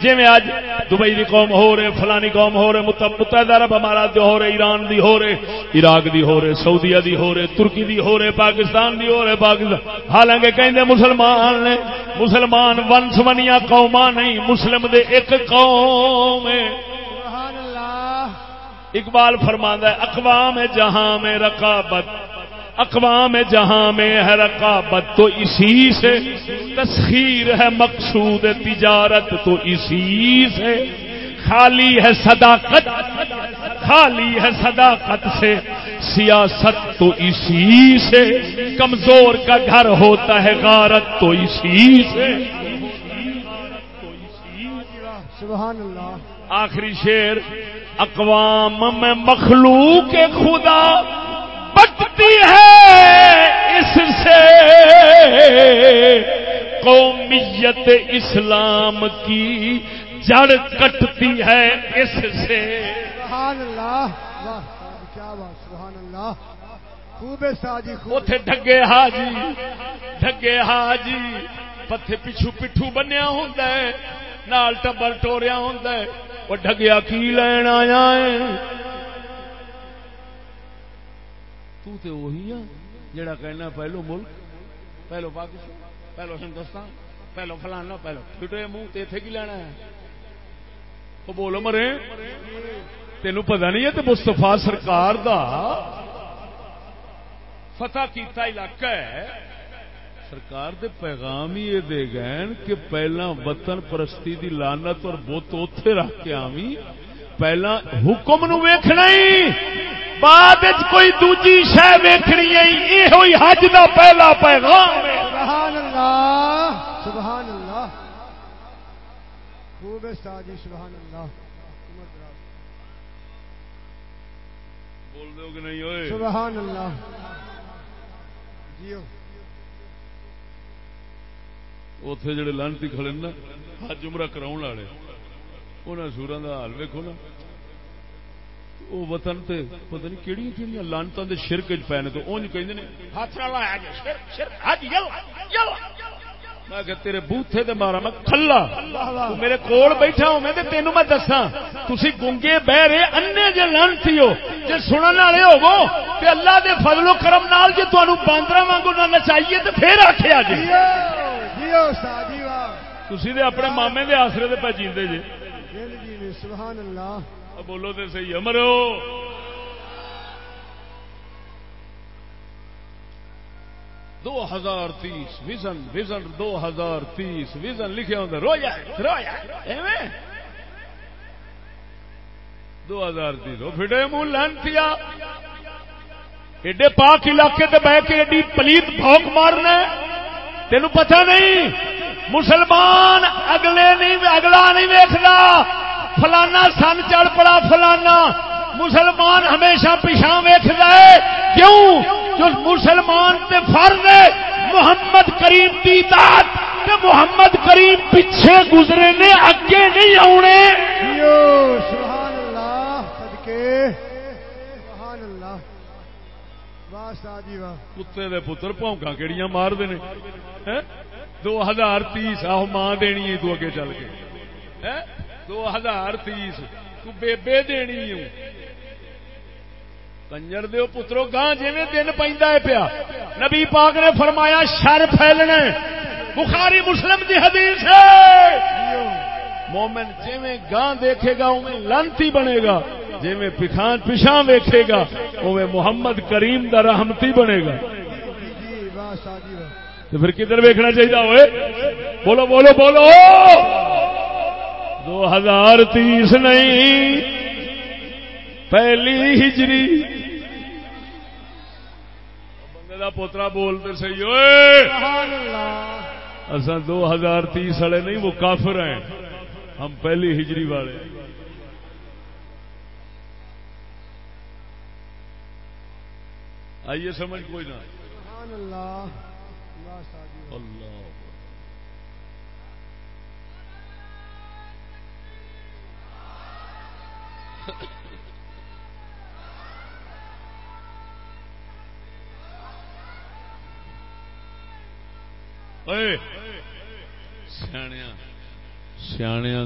جی میں اج دبئی دی قوم ہو رہے فلانی قوم ہو رہے مت- متحدہ عرب امارات دی ہو رہے ایران دی ہو رہے عراق دی ہو رہے سعودیہ دی ہو رہے ترکی دی ہو رہے پاکستان دی ہو رہے پاکستان حالانکہ کہیں مسلمان نے مسلمان ونس ونیا قوما نہیں مسلم دے ایک قوم اقبال ہے اقوام جہاں میں رقابت اقوام جہاں میں ہے رقابت تو اسی سے تسخیر ہے مقصود تجارت تو اسی سے۔ خالی ہے صداقت خالی ہے صداقت سے۔ سیاست تو اسی سے۔ کمزور کا گھر ہوتا ہے غارت تو اسی سے۔ سبحان اللہ۔ آخری شیر اقوام میں مخلوق خدا۔ بٹتی ہے اس سے قومیت اسلام کی جڑ کٹتی ہے اس سے۔ سبحان اللہ واہ کیا بات سبحان اللہ۔ خوب ہے ساجی اتے ڈگے حاجی ڈگے حاجی۔ پتھے پچھو پٹھو بنیا ہوں نال ٹبر ٹوریا ہوں وہ ڈگیا کی لین آیا ہے؟ تو تے وہی ہے جڑا کہنا پہلو ملک، پہلو پاکستان، پہلو ہندوستان، پہلو فلانا، پہلو پھٹے منہ تے اتنے کی لینا ہے؟ وہ بولو مرے؟ تینوں پتا نہیں ہے تو مستفا سرکار دا فتح کیتا علاقہ ہے۔ سرکار دے پیغام ہی یہ دے گئے کہ پہلا وطن پرستی دی لانت اور بت اتے رکھ کے آوی پہلا حکم نو ویکھنا ہی۔ بعد کوئی دوجی شہ ویکھنی ہے یہ ہوئی حج دا پہلا پیغام۔ سبحان اللہ سبحان اللہ۔ خوب استاد سبحان اللہ۔ بول دو کہ نہیں ہوئے؟ سبحان اللہ۔ جیو۔ اتے جڑے لانتی کھڑے نا حج عمرہ کراؤن والے۔ انہاں سوراں دا حال ویکھو نا وہ وطن تے پتہ نہیں کیڑی کیڑی لانتاں دے شرک وچ پے نے تو اونج کہندے نے ہاتھ نال لایا جے شرک شرک حج یل یل میں کہ تیرے بوتھے تے مارا میں کھلا تو میرے کول بیٹھا ہوں میں تے تینوں میں دساں تسی گنگے بہرے انے جے لانتی ہو جے سنن والے ہوو تے اللہ دے فضل و کرم نال جے تانوں باندراں وانگو نہ نچائیے تے پھر آکھیا جی جیو جیو استاد جی واہ تسی تے اپنے مامے دے آسرے تے پہ جیندے جے زندگی جی میں سبحان اللہ۔ بولو تے صحیح امرو دو ہزار تیس، ویژن ویژن دو ہزار تیس، ویژن لکھے ہوتے رویا رویا دو ہزار تیس وہ پھٹے منہ لانتیا ایڈے پاک علاقے تے بہ کے ایڈی پلیت بھوک مارنا تینوں پتہ نہیں۔ مسلمان اگلے نہیں اگلا نہیں ویکھدا۔ فلانا سن چڑھ پڑا فلانا۔ مسلمان ہمیشہ پیچھا ویکھدا ہے۔ کیوں؟ جو مسلمان تے فرض ہے محمد کریم دی ذات تے محمد کریم پیچھے گزرے نے اگے نہیں آونے۔ جیو سبحان اللہ صدقے۔ سبحان اللہ واہ استاد واہ۔ کتے دے پتر پونکا کیڑیاں مار دے نے۔ ہیں؟ دو ہزار تیس، آہو ماں دینی ہے، تو اگے چل کے۔ دو ہزار تیس، تو بیبے دینی ہوں کنجر دیو پترو، گاں جویں دن پیندا ہے پیا۔ نبی پاک نے فرمایا، شر پھیلنا بخاری مسلم دی حدیث ہے۔ مومن جویں گاں دیکھے گا اویں لانتی بنے گا۔ جویں پچھان پچھاں ویکھے گا اویں محمد کریم دا رحمتی بنے گا۔ جی، تو پھر کدھر ویکھنا چاہیے ہوئے؟ بولو بولو بولو! دو ہزار تیس نہیں پہلی ہجری۔ بندے دا پوترا بولتے صحیح ہوئے۔ اصا دو ہزار تیس والے نہیں وہ کافر ہیں۔ ہم پہلی ہجری والے۔ آئیے سمجھ کوئی نہ۔ اللہ۔ واہ اللہ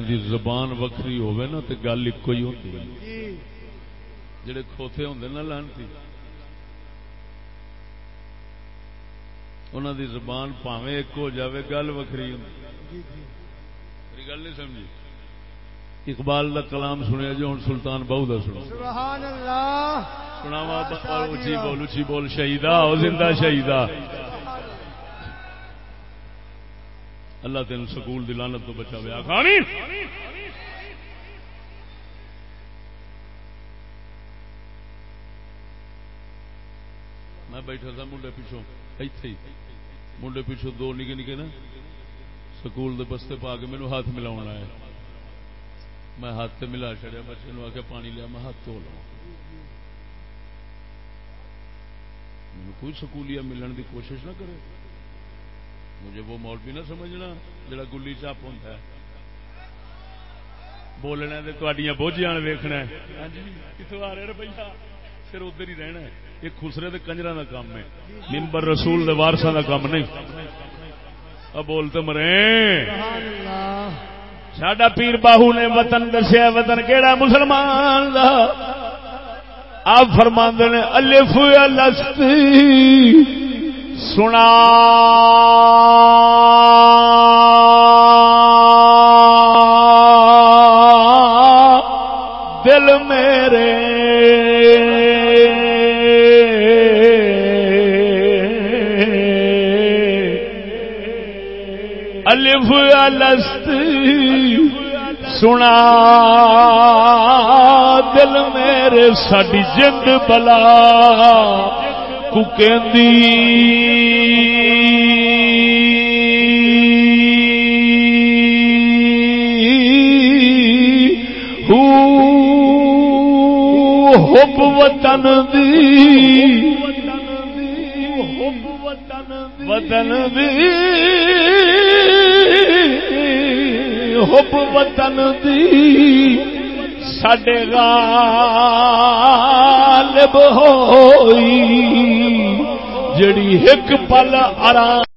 دی زبان وکری ہوے نا تو گل ایک ہی ہوتی ہے جڑے کھوتے ہوں نا لانتی انہوں دی زبان پاوے ایک ہو جاوے گل وکری جی جی میری گل نہیں سمجھی؟ اقبال دا کلام سنیا جو ہوں سلطان بہو دا سنو سبحان اللہ۔ سناوا جی اچھی۔ بول اچھی بول شہیدا زندہ شہیدا اللہ تین سکول دی لعنت تو بچا ویا بیٹھا تھا، منڈے پیچھوں، ایتھے ہی۔ منڈے پیچھوں دو نکے نکے نا، سکول دے بستے پا کے مینو ہاتھ ملا آیا۔ میں ہاتھ تے ملا چڑیا بچے نو آ کے پانی لیا، میں ہاتھ دھو لوا مجھے کوئی سکولیہ ملن دی کوشش نہ کرے۔ مجھے وہ مولوی نہ سمجھنا جڑا گلی چپ ہوتا ہے۔ بولنا تو تڈیاں بوجھیاں ویخنا ہاں جی، کتوں آ رہے روپیہ ہاں، پھر ادھر ہی رہنا ہے۔ یہ خسرے دے کنجرا دا کام ہے۔ ممبر رسول دے وارساں دا کام نہیں۔ اب بولتے مرے۔ ساڈا پیر باہو نے وطن دسیا، وطن کیڑا مسلمان دا؟ آپ فرما نے، الف الست سنا۔ الست سنا دل میرے ساری جند بلا حب وطن دی وطن دی حب وطن دی سڈے غالب ہوئی جڑی ایک پل آرام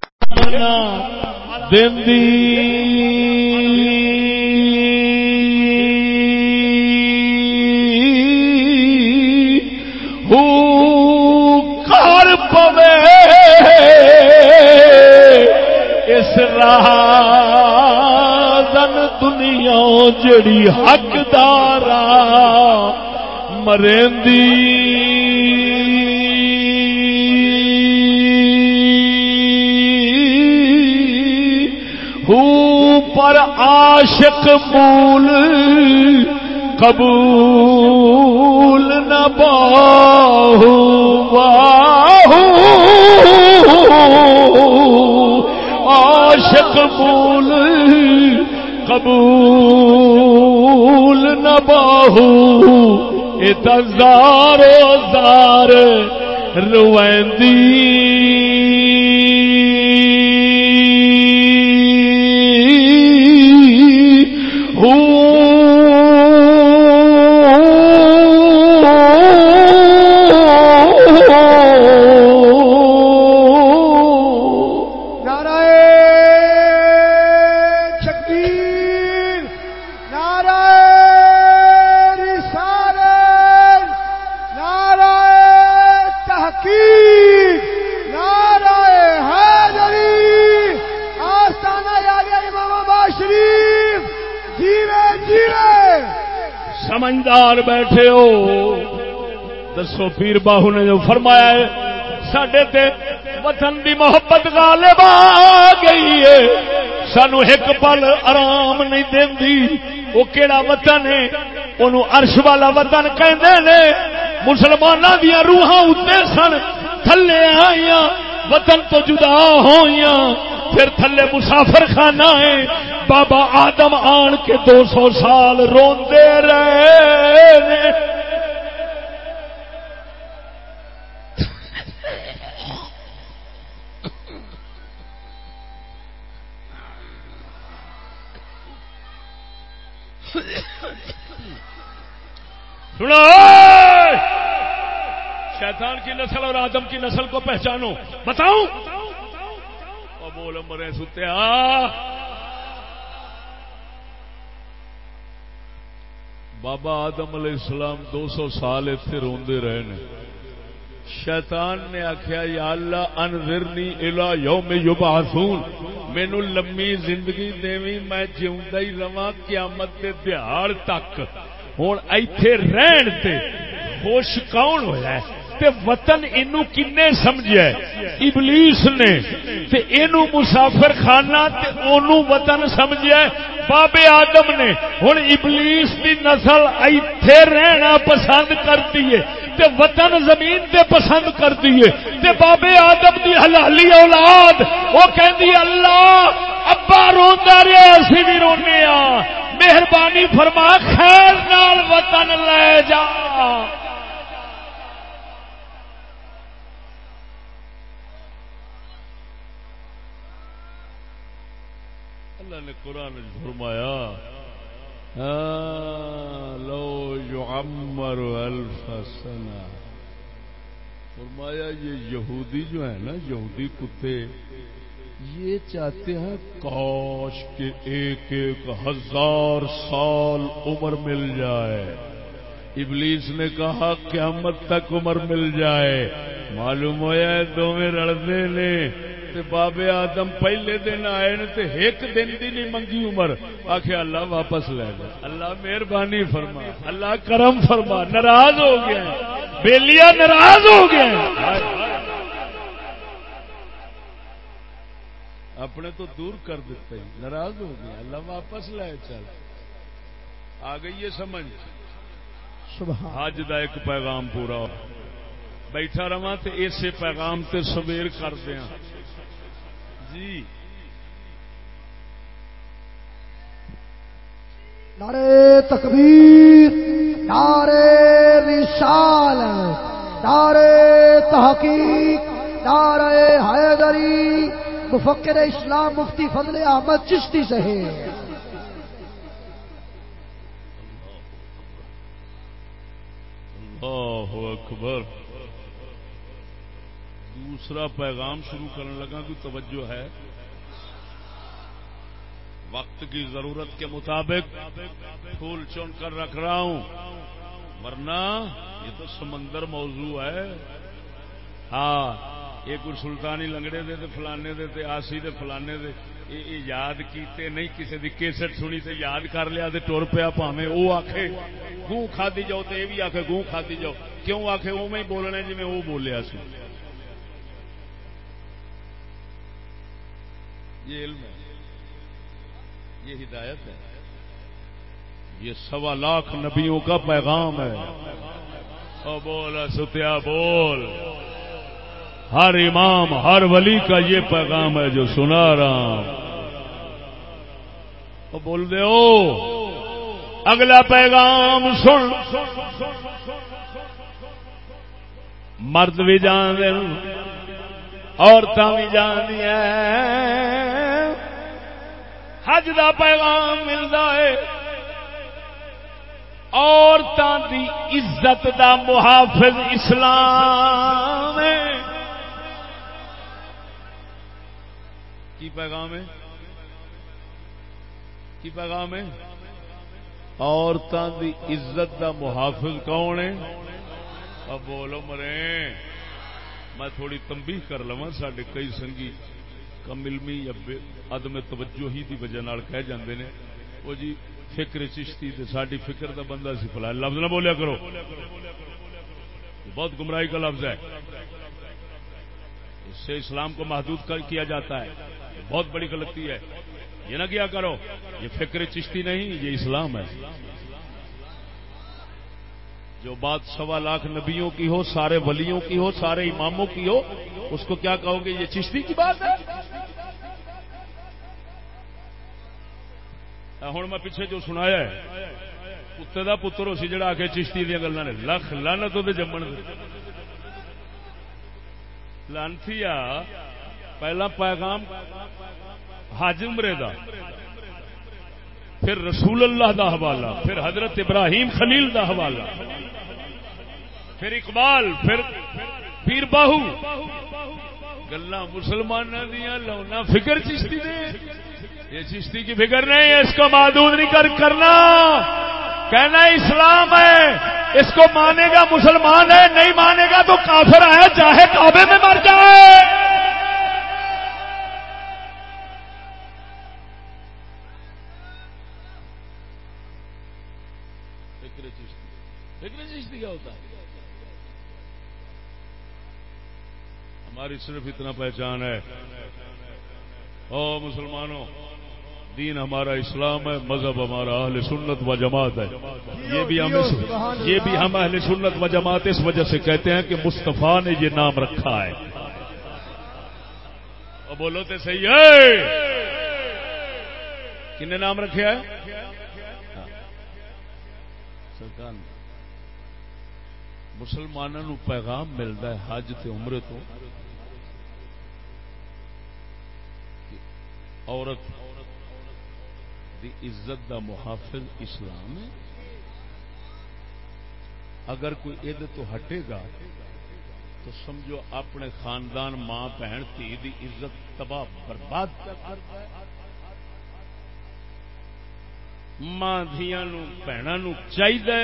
کار پوے اس راہ جڑی حقدار مرندی پر عاشق مول قبول نہ باہو باہو۔ عاشق مول قبول نہ باہو اتزارو زار رویندی دسو پیر باہو نے جو فرمایا ہے سڈے تے وطن دی محبت غالب آ گئی ہے۔ سانو ایک پل آرام نہیں دیندی وہ کیڑا وطن ہے؟ انہوں عرش والا وطن کہندے نے۔ مسلمانوں دیا روحاں اتنے سن، تھلے آئیاں، وطن تو جدا ہوئیاں۔ پھر تھلے مسافر خانہ ہے۔ بابا آدم آن کے دو سو سال روندے رہے۔ سنو شیطان کی نسل اور آدم کی نسل کو پہچانو۔ بتاؤں؟ بول مرے ستے بابا آدم علیہ السلام دو سو سال اتنے روندے رہے نے۔ شیطان نے آخیا یا اللہ، انذرنی الا یوم یبعثون۔ مینو لمبی زندگی دیوی میں جیوندا ہی رواں قیامت دے دیہاڑ تک۔ ہوں ایتھے رہن تے خوش کون ہویا ہے؟ تے وطن اینو کنے سمجھیا ہے؟ ابلیس نے تے اینو مسافر خانہ تے اونو وطن سمجھیا ہے؟ بابے آدم نے۔ ہن ابلیس دی نسل ایتھے رہنا پسند کرتی ہے۔ تے وطن زمین تے پسند کرتی ہے تے بابے آدم دی حلالی اولاد، وہ کہندی اللہ، ابا روندا رہے، اسی بھی رونے آ۔ مہربانی فرما، خیر نال وطن لے جا۔ اللہ نے قرآن فرمایا۔ ہاں۔ ہاں، لو یعمر الف سنہ فرمایا یہ یہودی جو ہے نا یہودی کتے یہ چاہتے ہیں کاش کے ایک ایک ہزار سال عمر مل جائے۔ ابلیس نے کہا قیامت تک عمر مل جائے۔ معلوم ہوا دونوں رلتے نے تے بابے آدم پہلے دن آئے نے تے ایک دن دی نہیں منگی عمر۔ آخیا اللہ واپس لے گا اللہ مہربانی فرما۔ اللہ کرم فرما۔ ناراض ہو گیا بیلیا ناراض ہو گیا اپنے تو دور کر دیتا ہی ناراض ہو گیا۔ اللہ واپس لائے چل۔ آ گئی یہ سمجھ۔ حج دا ایک پیغام پورا۔ بیٹھا رہا تو اسے پیغام تے سویر کر دیا جی۔ نعرے تکبیر نعرے رسال نعرے تحقیق نعرے حیدری مفکر اسلام مفتی فضل احمد چشتی سے اللہ اکبر۔ دوسرا پیغام شروع کرنے لگا کہ توجہ ہے۔ وقت کی ضرورت کے مطابق پھول چن کر رکھ رہا ہوں۔ ورنہ یہ تو سمندر موضوع ہے۔ ہاں یہ کوئی سلطانی لنگڑے دے تے فلانے دے تے آسی دے فلانے دے، یہ یاد کیتے نہیں کسی دی کیسٹ سنی تے یاد کر لیا تے ٹر پیا پاوے وہ آخے گوں کھادی جاؤ تے یہ بھی آخے گوں کھادی جاؤ۔ کیوں آخے وہ میں بولنا جی میں وہ بولیا سی۔ یہ علم ہے، یہ ہدایت ہے، یہ سوا لاکھ نبیوں کا پیغام ہے۔ او بول، ستیا بول۔ ہر امام، ہر ولی کا یہ پیغام ہے جو سنا رہا ہوں۔ او بول دے، او، اگلا پیغام سن۔ مرد بھی جان دے عورتیں بھی جان دیا حج دا پیغام ملتا ہے۔ عورتوں دی عزت دا محافظ اسلام ہے۔ کی پیغام ہے؟ کی پیغام ہے؟ عورتوں دی عزت دا محافظ کون ہے؟ اب بولو مرے، میں تھوڑی تنبیہ کر لوا سڈے کئی سنگی کم علمی عدم توجہ ہی دی وجہ نال کہہ جاندے نے، وہ جی فکر چشتی تے ساری فکر دا بندہ سی فلا لفظ نہ بولیا کرو۔ بہت گمراہی کا لفظ ہے۔ اس سے اسلام کو محدود کیا جاتا ہے۔ بہت بڑی غلطی ہے۔ یہ نہ کیا کرو، یہ فکر چشتی نہیں، یہ اسلام ہے۔ جو بات سوا لاکھ نبیوں کی ہو، سارے ولیوں کی ہو، سارے اماموں کی ہو، اس کو کیا کہو گے؟ یہ چشتی کی بات ہے۔ ہوں میں پیچھے جو سنایا ہے، کتے کا پتر ہو سی جڑا آ کے چشتی دیا گلوں نے۔ لکھ لن تو جمن لانتی پہلا پیغام حاج عمرے دا، پھر رسول اللہ دا حوالہ، پھر حضرت ابراہیم خلیل دا حوالہ۔ پھر اقبال، پھر پیر باہو۔ گلا مسلمان دیا لونا فکر چشتی نے یہ چشتی کی فکر نہیں، اس کو معدود نہیں کر کرنا۔ کہنا اسلام ہے، اس کو مانے گا مسلمان ہے، نہیں مانے گا تو کافر ہے، چاہے کعبے میں مر جائے۔ ہماری صرف اتنا پہچان ہے۔ او مسلمانوں، دین ہمارا اسلام ہے، مذہب ہمارا اہل سنت و جماعت ہے۔ یہ بھی ہم یہ بھی ہم اہل سنت و جماعت اس وجہ سے کہتے ہیں کہ مصطفیٰ نے یہ نام رکھا ہے۔ اور بولو تو صحیح ہے۔ کن نام رکھا ہے سرکار مسلمانوں پیغام ملتا ہے حج تے عمرے تو۔ عورت دی عزت دا محافظ اسلام ہے۔ اگر کوئی عید تو ہٹے گا، تو سمجھو اپنے خاندان، ماں، بہن، تھی دی عزت تباہ برباد ماں دیا بہنوں چاہیے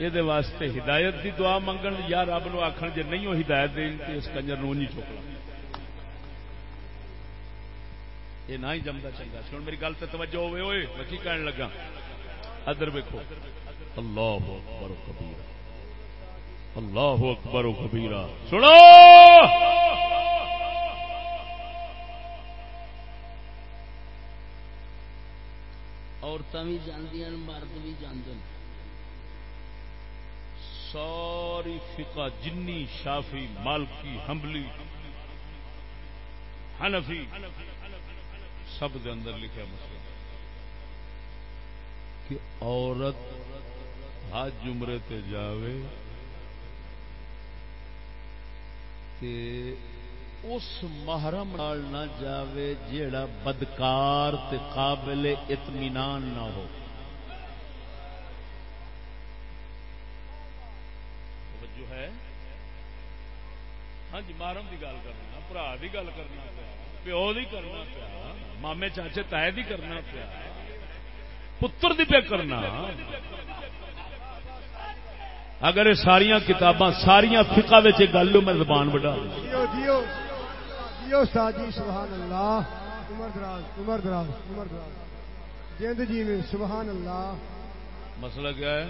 یہ واسطے ہدایت دی دعا منگن، یا رب نو آخر جی نہیں وہ ہدایت دین اس کنجر نو نہیں چکنا یہ نہ ہی جمدا چنگا سن میری گل تو توجہ ہوئے ہوئے میں کی کہنے لگا؟ ادھر ویکو اللہ اکبر و کبیرہ۔ اللہ اکبر و کبیرہ۔ سنو! عورتیں بھی جاندیاں مرد بھی جاندے ساری فقہ جنی شافی مالکی حنبلی حنفی۔ سب دے اندر لکھا مسئلہ۔ کہ عورت حج جمرے تے جاوے تے اس محرم نال نہ جاوے جیڑا بدکار تے قابل اطمینان نہ ہو۔ توجہ ہے۔ ہاں جی محرم دی گل کرنا برا دی گل کرنا پیا پیو دی کرنا پیا مامے چاچے تائے دی کرنا پیا پتر دی پہ کرنا اگر یہ ساریا کتاباں ساریا فقہ گل میں زبان بڑھا جی سبحان اللہ عمر دراز عمر دراز عمر دراز جند جی میں سبحان اللہ مسئلہ کیا ہے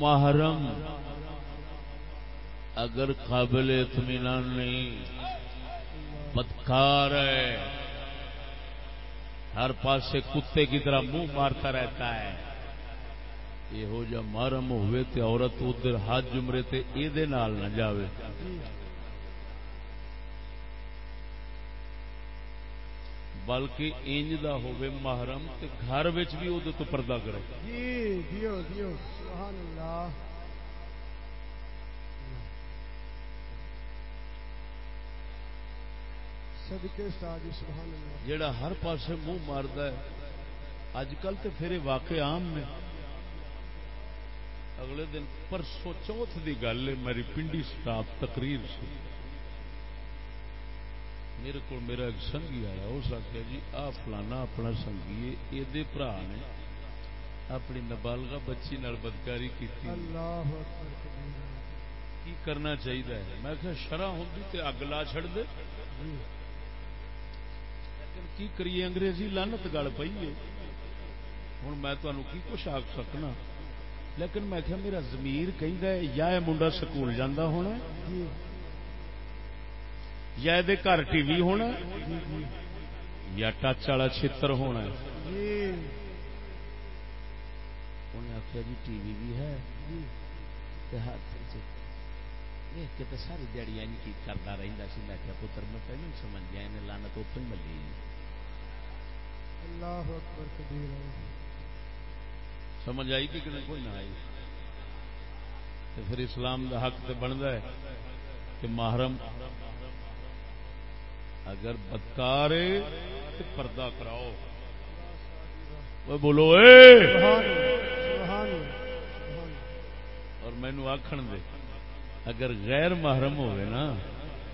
محرم اگر قابل اطمینان نہیں، بدکار ہے۔ ہر پاسے کتے کی طرح منہ مارتا رہتا ہے۔ یہو جا محرم ہوئے تے عورت ادھر ہاتھ جمرے تے اے نال نہ جاوے۔ بلکہ انج دا ہوئے محرم تے گھر وچ بھی ادھر تو پردہ کرے۔ جی جیو جیو سبحان اللہ۔ جیڑا ہر پاسے منہ ماردا ہے اج کل تے پھر واقع عام نے۔ اگلے دن پرسوں چوتھ دی گل ہے میری پنڈی سٹاف تقریر سی۔ میرے کو میرا ایک سنگھی آیا اس آخیا جی آ فلانا اپنا سنگھی یہ برا نے اپنی نابالغہ بچی نال بدکاری کی کی کرنا چاہیے میں کہ شرح ہوں تے اگ لا چھڑ دے۔ جی۔ لیکن کی کریے انگریزی لانت گل پی ہے ہوں میں تمہیں کی کچھ آخ سکنا لیکن میں کہ میرا زمیر کہ یا یہ منڈا سکول جانا ہونا یا یہ گھر ٹی وی ہونا یا ٹچ والا چھتر ہونا انہیں آخیا جی ٹی وی بھی ہے تے دیکھ کے تو ساری کی کرتا رہتا سی میں کیا پتر میں پہلے سمجھ گیا انہیں لانت اتوں ہی ملی اللہ اکبر سمجھ آئی کہ کوئی نہ آئی تو پھر اسلام دا حق تو بنتا ہے کہ محرم اگر بدکار تو پردہ کراؤ وہ بولو اے سبحان اور مینو آخن دے اگر غیر محرم ہوئے نا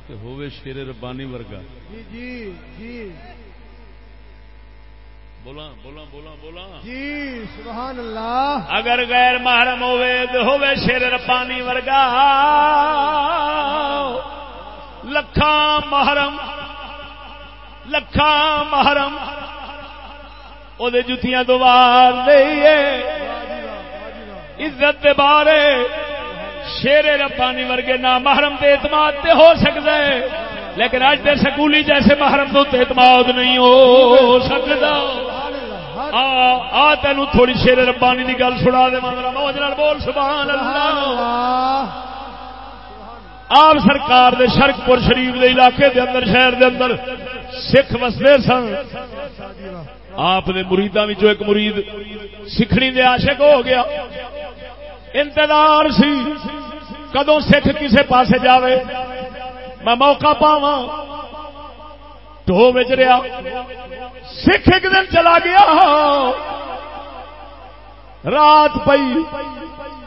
تو ہوئے شیر ربانی ورگا۔ جی جی جی۔ بولا بولا بولا بولا۔ جی سبحان اللہ۔ اگر غیر محرم ہوئے تو ہوئے شیر ربانی ورگا۔ لکھاں محرم لکھاں محرم۔ وہ جتیاں تو بار دئیے۔ جی جی عزت بارے۔ شیر ربانی ورگے نہ محرم تے اعتماد تے ہو سکتا ہے، لیکن اج دے سکولی جیسے محرم تو اعتماد نہیں ہو سکتا۔ آ آ، تینو تھوڑی شیر ربانی دی گل سنا دے موج نال بول، سبحان اللہ۔ آپ سرکار دے شرک پور شریف دے علاقے دے اندر، شہر دے اندر سکھ وسدے سن۔ آپ دے مریداں وچوں ایک مرید سکھڑی دے عاشق ہو گیا۔ انتظار سی کدوں سکھ کسے پاسے جاوے؟ میں موقع پاواں۔ ٹو بچ رہا۔ سکھ ایک دن چلا گیا۔ رات پئی۔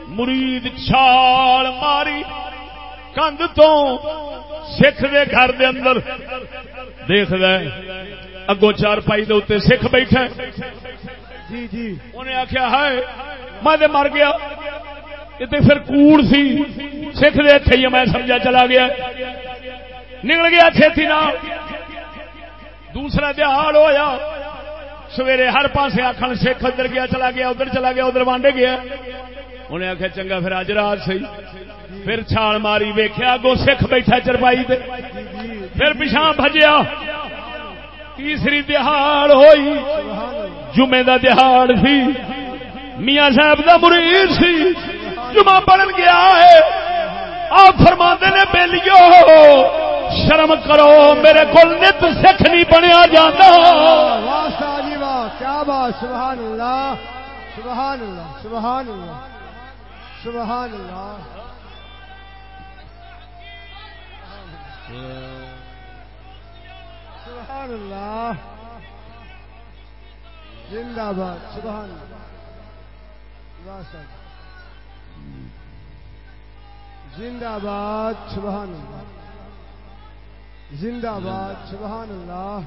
مرید چھال ماری کند تو سکھ دے گھر دے اندر۔ دیکھ اگوں چار پائی دے اتنے سکھ بیٹھا۔ جی جی۔ انہیں آخیا ہے میں مر گیا۔ تے پھر کوڑ سی سکھ دے اتنے ہی میں سمجھا چلا گیا نکل گیا چھتی نہ دوسرا دہاڑ ہویا سویرے ہر پاسے آخر سکھ ادھر گیا چلا گیا ادھر چلا گیا ادھر وانڈے گیا انہیں آخیا چنگا پھر اج رات سی پھر چھال ماری ویخیا اگو سکھ بیٹھا چرپائی دے پھر پچھا بجیا تیسری دہاڑ ہوئی جمعے دا دہاڑ سی میاں صاحب دا مرید سی جمعہ پڑھن گیا ہے۔ آپ فرما نے، بیلیو، شرم کرو، میرے کو نت سکھ نہیں بنیا جاتا جی، کیا بات، سبحان اللہ سبحان اللہ سبحان اللہ سبحان اللہ۔ سبحان اللہ۔ زندہ باد، سبحان اللہ۔ واہ جی۔ زندہ باد، سبحان اللہ۔ زندہ باد، سبحان اللہ۔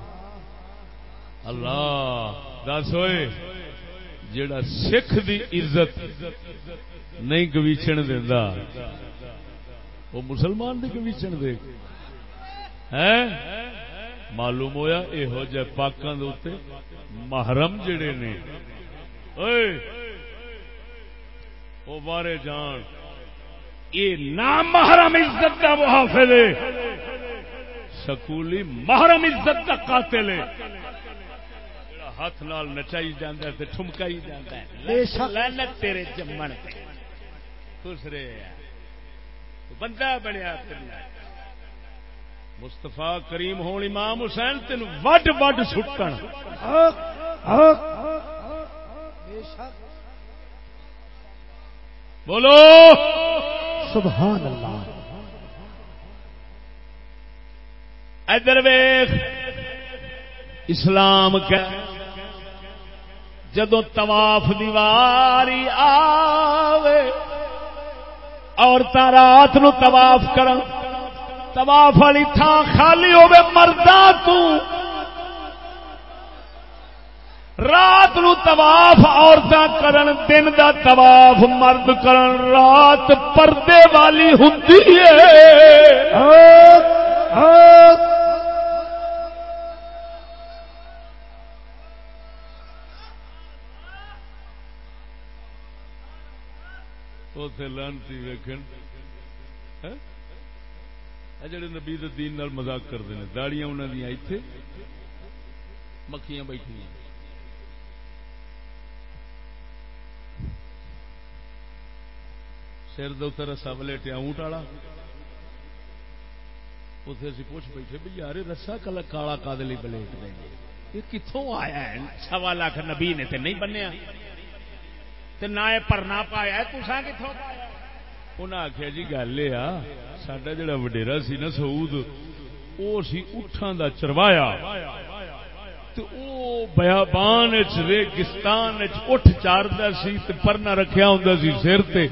اللہ، دس ہوئے۔ جڑا سکھ دی عزت نہیں گویچن دینا وہ مسلمان دی گویچن دے۔ ہیں معلوم ہویا یہو جہ پاکوں کے محرم جڑے نے۔ اوئے وہ بارے جان یہ نام محرم عزت کا محافظ ہے۔ سکولی محرم عزت کا قاتل ہے۔ ہاتھ نال نچائی جاندہ ہے ٹھمکائی جاندہ ہے۔ لعنت تیرے جمن۔ دوسرے بندہ بنیا مستفا کریم ہون امام حسین تین وڈ وڈ سٹن بولو! سبحان اللہ۔ ادھر ویخ اسلام کا جدو طواف دیواری آوے عورت رات نو طواف کرن طواف والی تھان خالی ہوے مردہ تو رات نو طواف عورتاں کرن، دن دا طواف مرد کرن، رات پردے والی ہوندی ہے۔ حق لانتی ویکن ہاں؟ جڑے نبی دین نال مذاق کرتے ہیں داڑیاں انہوں دیا اتنے مکھیاں بیٹھی سر دے رسا ولیٹیا اونٹ والا۔ اتنے اسی پوچھ بیٹھے بھی یار رسا کلا کالا کادلی بلیٹ دیں یہ کتوں آیا ہے؟ سوا لاکھ نبی نے تے نہیں بنیا۔ تے نہ یہ پرنا پایا تسا کتوں پایا؟ انہیں آخیا جی گل یہ سڈا جڑا وڈیرا سی نا سعود وہ سی اٹھان دا چروایا۔ او بیابان وچ ریگستان وچ اٹھ چاردا سی تے پرنا رکھیا ہوندا سی سر تے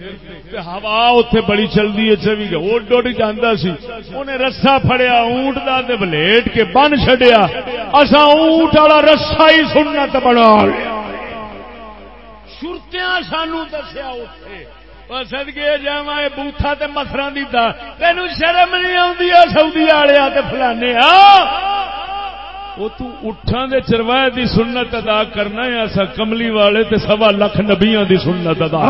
تے ہوا اوتھے بڑی چلدی ہے چوی گا او ڈڈ جاندا سی اونے رسا پھڑیا اونٹ دا تے بلیٹ کے بن چھڈیا اساں اونٹ والا رسا ہی سنت بنا لیا۔ شرطیاں سانو دسیا اوتھے۔ سدگے جا بوتھا تے مسرا دی دا۔ تینوں شرم نہیں آتی سعودی والے تے فلانے آ۔ وہ تو اٹھان دے چروائے دی سنت ادا کرنا ہے ایسا کملی والے تے سوا لکھ نبیاں دی سنت ادا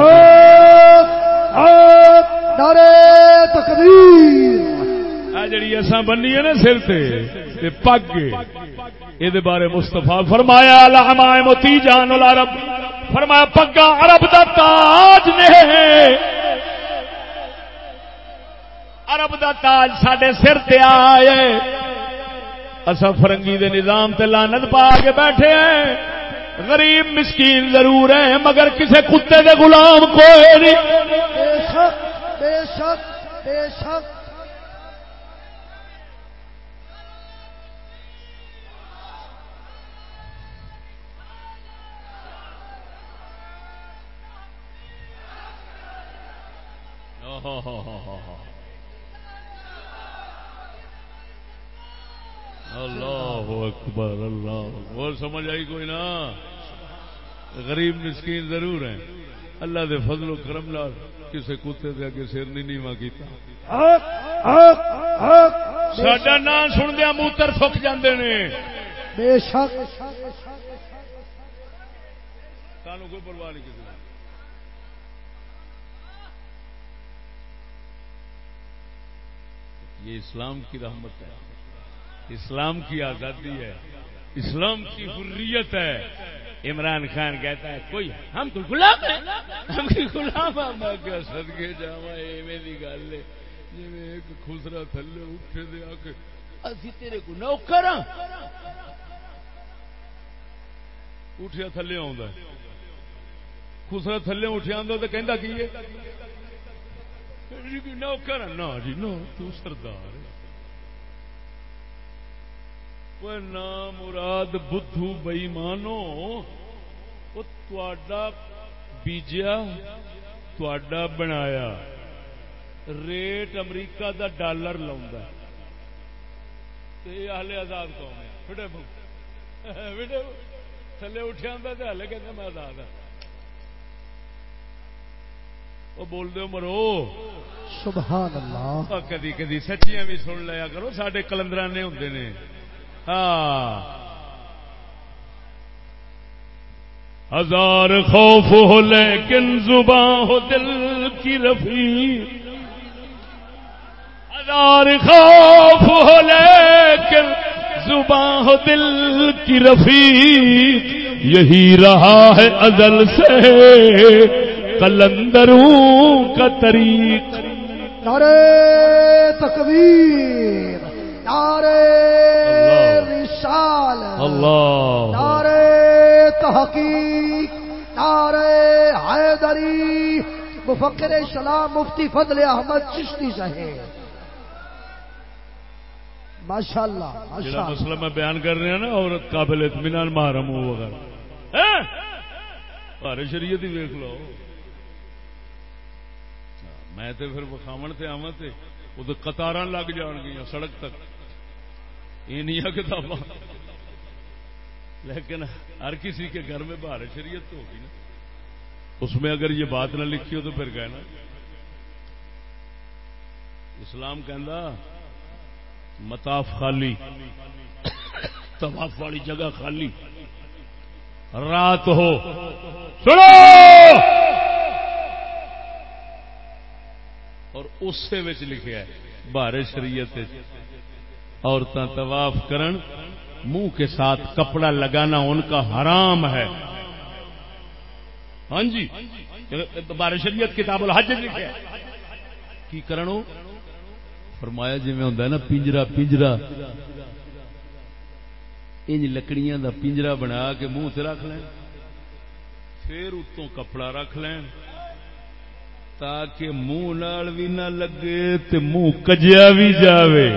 جڑی ایسا بنی ہے نا سر تے تے پگ یہ بارے مستفا فرمایا لہما موتی جان العرب فرمایا پگا عرب دا تاج نے عرب دا تاج سڈے سر تے آئے۔ اصا فرنگی دے نظام تے لانت پا کے بیٹھے ہیں۔ غریب مسکین ضرور ہیں مگر کسے کتے دے غلام کوئی نہیں۔ بے شک بے شک بے شک ہو ہو ہو ہو۔ اللہ اکبر اللہ وہ سمجھ آئی کوئی نا؟ غریب مسکین ضرور ہیں۔ اللہ دے فضل و کرم لال کسے کتے دے اگے سر نہیں نیواں کیتا۔ ساڈا نام سندیا موتر سک جاندے نے۔ بے شک۔ سانو کوئی پرواہ نہیں کسی یہ اسلام کی رحمت ہے۔ اسلام کی آزادی ہے، اسلام کی حریت ہے۔ عمران خان کہتا ہے، کوئی ہم تو غلام ہیں۔ ہم کی غلام ہیں۔ میں کیا صدقے جاواں، ایویں دی گل ہے۔ جویں ایک خسرا تھلے اٹھے دے آ کے اسی تیرے کو نوکر ہاں۔ اٹھیا تھلے آوندا ہے۔ خسرا تھلے اٹھیا آندا تے کہندا کی ہے؟ جی نوکر ہاں؟ نہ جی نو تو سردار کوئی نام مراد بدھو بئی مانو بیجیا بنایا ریٹ امریکہ دا ڈالر لاؤں ہلے آزاد قوم ہے تھلے اٹھا تو ہلے کہ میں آزاد ہوں وہ بول دو مرو سبحان اللہ کدی کدی سچیاں بھی سن لیا کرو سڈے کلندرانے ہوں نے ہاں۔ ہزار خوف ہو لیکن زباں ہو دل کی رفیع۔ ہزار خوف ہو لیکن زباں ہو دل کی رفیق یہی رہا ہے ازل سے کلندروں کا طریق۔ نعرے تکبیر۔ نعرے رسال اللہ نعرے تحقیق نعرے حیدری مفکر سلام مفتی فضل احمد چشتی صاحب۔ ماشاء اللہ جڑا مسئلہ میں بیان کر رہا نا عورت قابل اطمینان محرم ہو وغیرہ۔ بارے شریعت ہی دیکھ لو۔ میں تے پھر وکھاو تے آوا تے وہ تو قطار لگ جان گیا سڑک تک۔ یہ کتاب لیکن ہر کسی کے گھر میں بہار شریعت تو ہوگی نا۔ اس میں اگر یہ بات نہ لکھی ہو تو پھر کہنا۔ اسلام کہندا متاف خالی، طواف والی جگہ خالی۔ رات ہو۔ سنو! اور اسے لکھا ہے بارے شریعت۔ عورتیں طواف کرن، منہ کے ساتھ کپڑا لگانا ان کا حرام ہے۔ ہاں جی بارے شریعت کتاب الحج لکھا کی کرنو؟ فرمایا جی میں ہوں نا پنجرا پنجرا انج لکڑیاں دا پنجرا بنا کے منہ سے رکھ لین، پھر اتوں کپڑا رکھ لین، تاکہ منہ نال بھی نہ لگے تے منہ کجیا بھی جاوے۔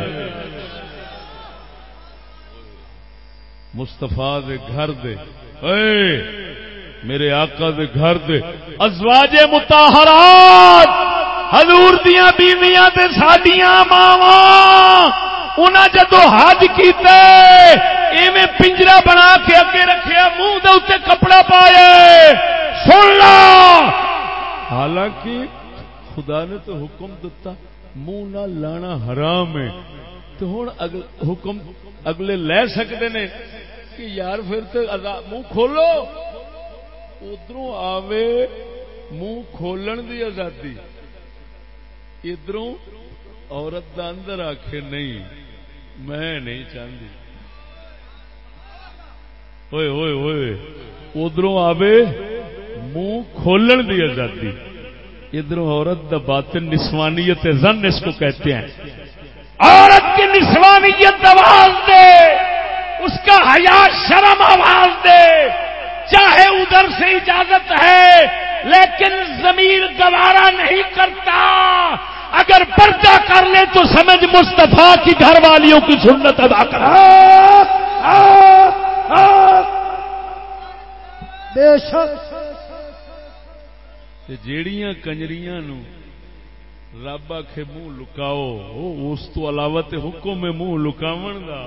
مستفا دے گھر دے۔ اے، میرے آقا دے گھر دے۔ ازواج متحرات حضور دیاں بیویاں تے ساڈیاں ماواں۔ انہاں جدو حج کیتے، ایویں پنجرا بنا کے اگے رکھیا، منہ دے اوتے کپڑا پایا سن لا۔ حالانکہ خدا نے تو حکم دتا، منہ نہ لانا حرام ہے۔ تو ہوں حکم اگلے لے سکتے نے کہ یار پھر تو منہ کھولو۔ ادھر آوے منہ کھولن دی آزادی۔ ادھر عورت دا اندر آخے نہیں، میں نہیں چاہتی ہوئے ہوئے ہوئے۔ ادھر آوے منہ کھولن دی آزادی۔ ادھر عورت دا باطن نسوانیت زن اس کو کہتے ہیں۔ عورت کی نسوانیت آواز دے، اس کا حیا شرم آواز دے۔ چاہے ادھر سے اجازت ہے، لیکن زمین گوارا نہیں کرتا۔ اگر پردہ کر لے تو سمجھ مستفا کی گھر والیوں کی سنت ادا کر۔ بے شک۔ جیڑیاں کنجریاں نو رب آخ منہ لکاؤ اس تو علاوہ تے حکم ہے منہ لکاون دا۔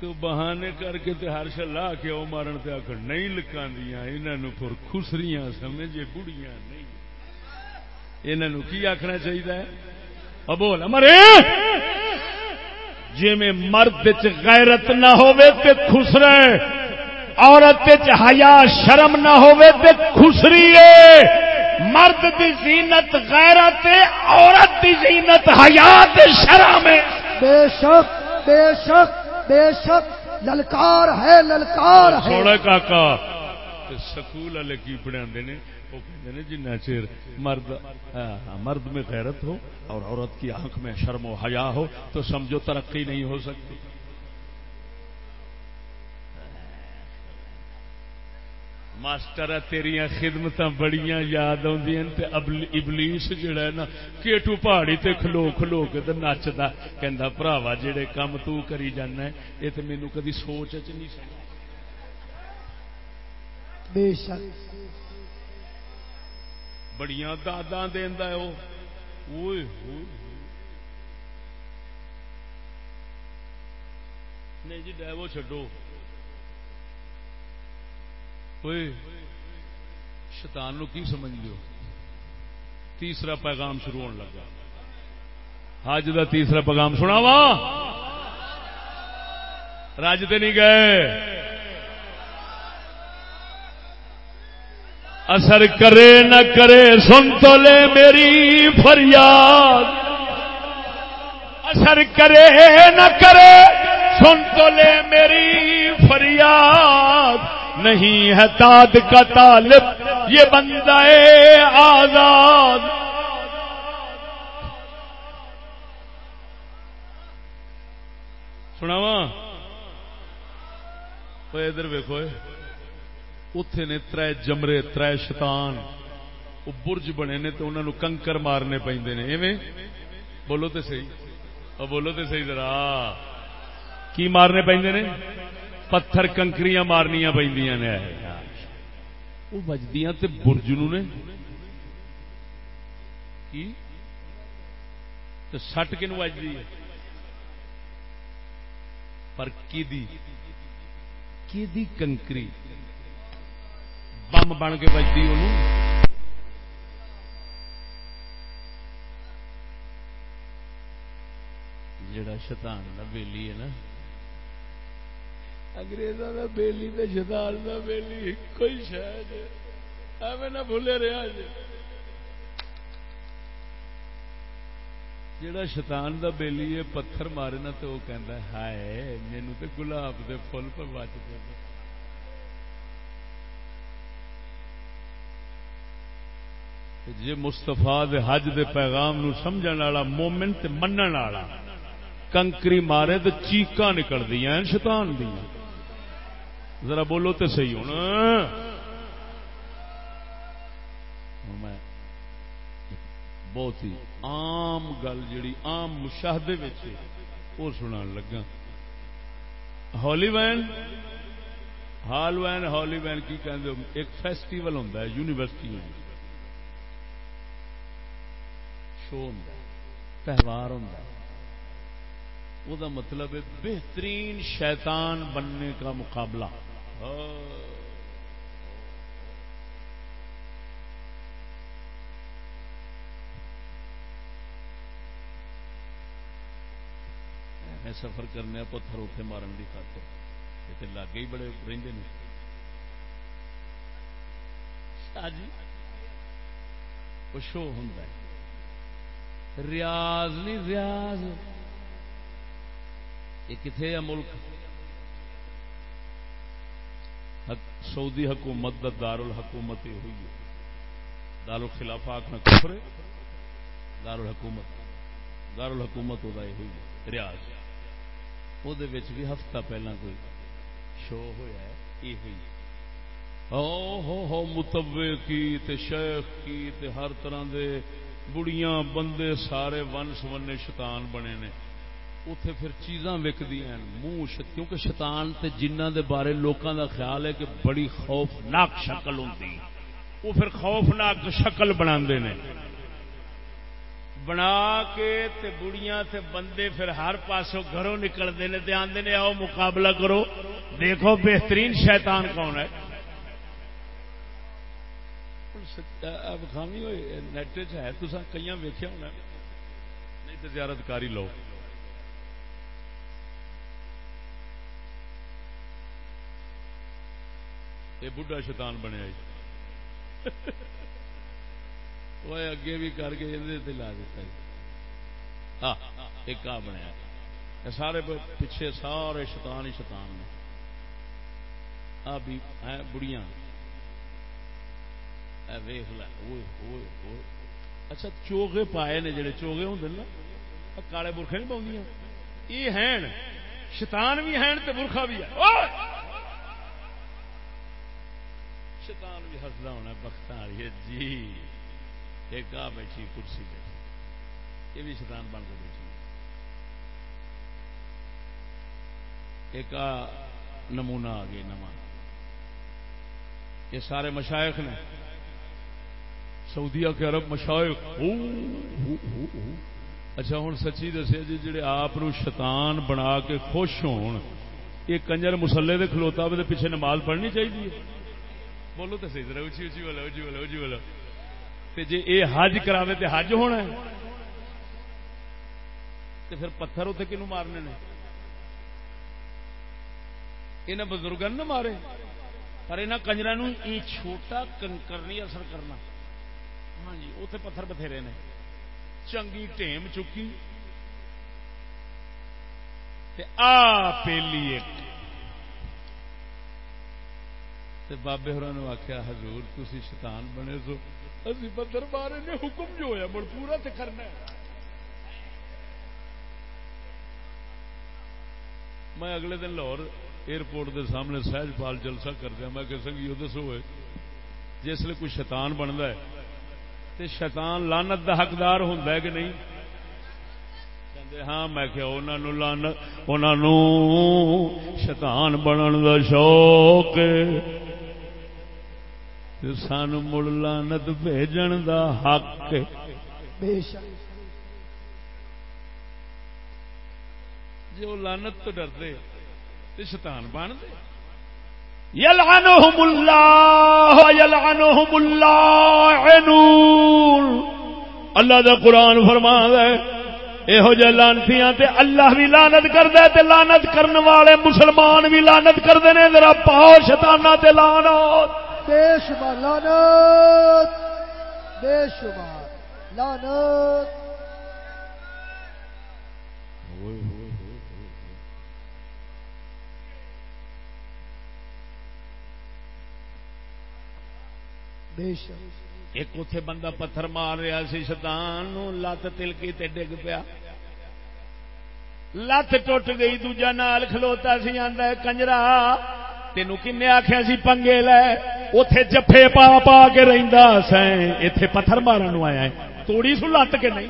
تو بہانے کر کے تے ہر شلا کے او مارن تے آخر نہیں لکاندیاں، انہاں نو پھر خسریاں سمجھے بڑیاں نہیں۔ انہاں نو کی آخنا چاہیے اب بول مرے جی میں مرد غیرت نہ ہوئے تے خسرے، عورت حیا، شرم نہ ہوئے تے خسری ہے مرد دی زینت غیرت عورت دی زینت حیات شرم بے شک بے شک بے شک للکار ہے للکار ہے۔ کاکا سکول والے کی پڑھا نے؟ وہ کہتے ہیں جنہ چیر مرد ہاں، مرد میں غیرت ہو اور عورت کی آنکھ میں شرم و حیا ہو تو سمجھو ترقی نہیں ہو سکتی۔ ماسٹر تیریا خدمت بڑی یاد ابلیس جڑا ہے نا کیٹو پہاڑی تے کھلو کھلو کے نچتا کہ براوا جڑے کام تو کری جانا یہ تو مینو کدی سوچ چ نہیں سکتا بے شک۔ بڑیاں نہیں جی ڈیو چڈو شیطان نو کی سمجھ لو تیسرا پیغام شروع ہونے لگا حج کا تیسرا پیغام سنا وا؟ راجتے نہیں گئے۔ اثر کرے نہ کرے، سن تو لے میری فریاد۔ اثر کرے نہ کرے، سن تو لے میری فریاد۔ نہیں ہے تاد کا طالب، یہ بندہ آزاد۔ سناوا ادھر ویکو اتے نے تر جمرے تر شتان وہ برج بنے نے تو انہوں کنکر مارنے پہ ایویں؟ بولو تو صحیح۔ بولو تو صحیح ذرا۔ کی مارنے پہ پتھر کنکری مارنیا پہ وہ بجدیا برج نے۔ سٹ کن بجتی ہے۔ پر کی کنکری؟ بم بن کے بجتی ان جڑا شیطان کا بیلی ہے نا۔ اگریزوں کا بیلی تو شیطان کا بیلی کوئی شاید ایویں نہ بھولے رہا جی جڑا شیطان دا بیلی ہے، پتھر مارے نا تو وہ کہہ ہائے مینو تو گلاب کے فل پر بچ دے جی مستفا حج دے پیغام نو سمجھن والا، مومن تے منن والا، کنکری مارے تو چیقا نکل دیا شیطان دیا ذرا بولو تو صحیح ہوں میں بہت ہی عام گل جڑی عام مشاہدے وہ سنا لگا۔ Halloween Halloween Halloween کی کہتے ایک فیسٹیول ہوں یونیورسٹی میں شو ہوں تہوار ہوں وہ مطلب ہے بہترین شیطان بننے کا مقابلہ۔ ہاں۔ سفر کرنے پتھر اتنے مارن کی خاطر۔ یہ لاگے ہی بڑے رہتے ہیں جی وہ شو ہوں ریاض نہیں، ریاض۔ یہ کتنے ملک؟ سعودی حکومت دا دار الحکومت یہ ہوئی ہے۔ دار الخلافہ آخنا کفر دار الحکومت دار الحکومت وہ ہوئی ہے، ریاض۔ وہ بھی ہفتہ پہلا کوئی شو ہوا ہے، یہ ہوئی ہو ہو ہو، متوے کی تے شیخ کی تے ہر طرح دے بڑیاں بندے سارے ون سمنے شیطان بنے نے۔ اتے پھر چیزاں وکدی منہ کیونکہ شیطان تے جنہ دے بارے لوکاں دا خیال ہے کہ بڑی خوفناک شکل ہوتی وہ پھر خوفناک شکل بنا بنا کے تے بڑیاں تے بندے پھر ہر پاسوں گھروں نکلتے ہیں آدھے نے، آؤ مقابلہ کرو۔ دیکھو بہترین شیطان کون ہے۔ بخامی ہوئے نیٹ ہے تو کئی ویخیا ہونا۔ نہیں تو زیارت کاری لو۔ یہ بڑھا شیطان بنیا جی۔ وہ اگے بھی کر کے یہ لا دیتا ہاں ایک آ بنیا۔ سارے پیچھے سارے شیطان ہی شیطان نے۔ آ بھی بڑیاں ویخ لے اچھا چوگے پائے نے جڑے چوگے ہوں نا کالے برخے نہیں پاؤں یہ ہیں، شیطان بھی ہیں تو برخا بھی ہے شیطان بھی ہسدا ہونا بخت والی جی ایک آ بیٹھی کرسی پہ یہ بھی شیطان بن کے بیٹھی ایک آ نمونہ آ گیا، نواں۔ یہ سارے مشائق نے۔ سعودیا کے عرب مشائق۔ اچھا ہوں سچی دسے جی جڑے آپ شیطان بنا کے خوش ہون، یہ کنجر مسلے دے کھلوتا ہوئے پیچھے نماز پڑھنی چاہیے بولو تو صحیح طرح اچھی اچھی بولو اچھی بولو اچھی بولو جی یہ حج کرا تو حج ہونا ہے تو پھر پتھر اتنے کنو مارنے نے یہاں بزرگوں نے مارے پر یہاں کنجر یہ چھوٹا کنکر نہیں اثر کرنا ہاں جی اتنے پتھر بتھیرے نے چنگی ٹیم چکی آ پیلی ایک تے بابے ہورا ہور آخیا حضور تھی شیطان بنے سو۔ اسی پتھر مارے نے حکم جو ہوا مڑ پورا تو کرنا ہے۔ میں اگلے دن لاہور ایئرپورٹ دے سامنے سہج پال جلسہ کر دیا میں کہ سنگیو، دسو ہوئے، جس لیے کوئی شیطان بنتا ہے تو شیطان لانت دا حقدار ہوں کہ نہیں؟ ہاں میں کہ لانت شیطان بنن دا شوق سان مڑ لانت بھیجن دا حق جی وہ لانت تو ڈرتے تو شیطان بن دے یلعنہم اللہ یلعنہم اللہ اللہ دا قرآن فرما دے یہو جہ لانتیاں تے اللہ بھی لانت کردے تے لانت کرن والے مسلمان بھی لانت کردے نے ذرا پاؤ شیطانہ تے لانت بے شمار لانت بے شمار لانت ایک اتے بندہ پتھر مار رہا سی، شیطان لت تلکی تے ڈگ پیا۔ لت ٹوٹ گئی، دوجا نال کھلوتا سی آدھا کنجرا تینوں کن آخیا سی، پنگے لے۔ اتے جفے پا پا کے رہتا سائیں اتے پتھر مارن آیا توڑی سو لت کے نہیں۔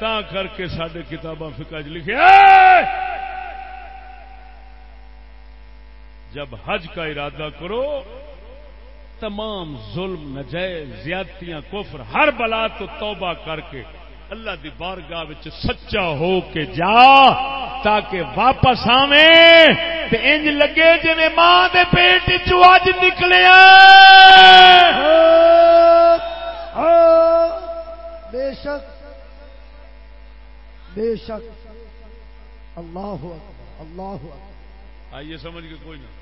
تا کر کے سڈے کتاباں فکا چ لکھے۔ جب حج کا ارادہ کرو تمام ظلم نجائز زیادتیاں کفر ہر بلا تو توبہ کر کے اللہ دی بارگاہ وچ سچا ہو کے جا تاکہ واپس آویں تے انج لگے جویں ماں دے پیٹ چوں اج نکلے بے شک بے شک۔ اللہ اللہ آئیے سمجھ کے کوئی نہ۔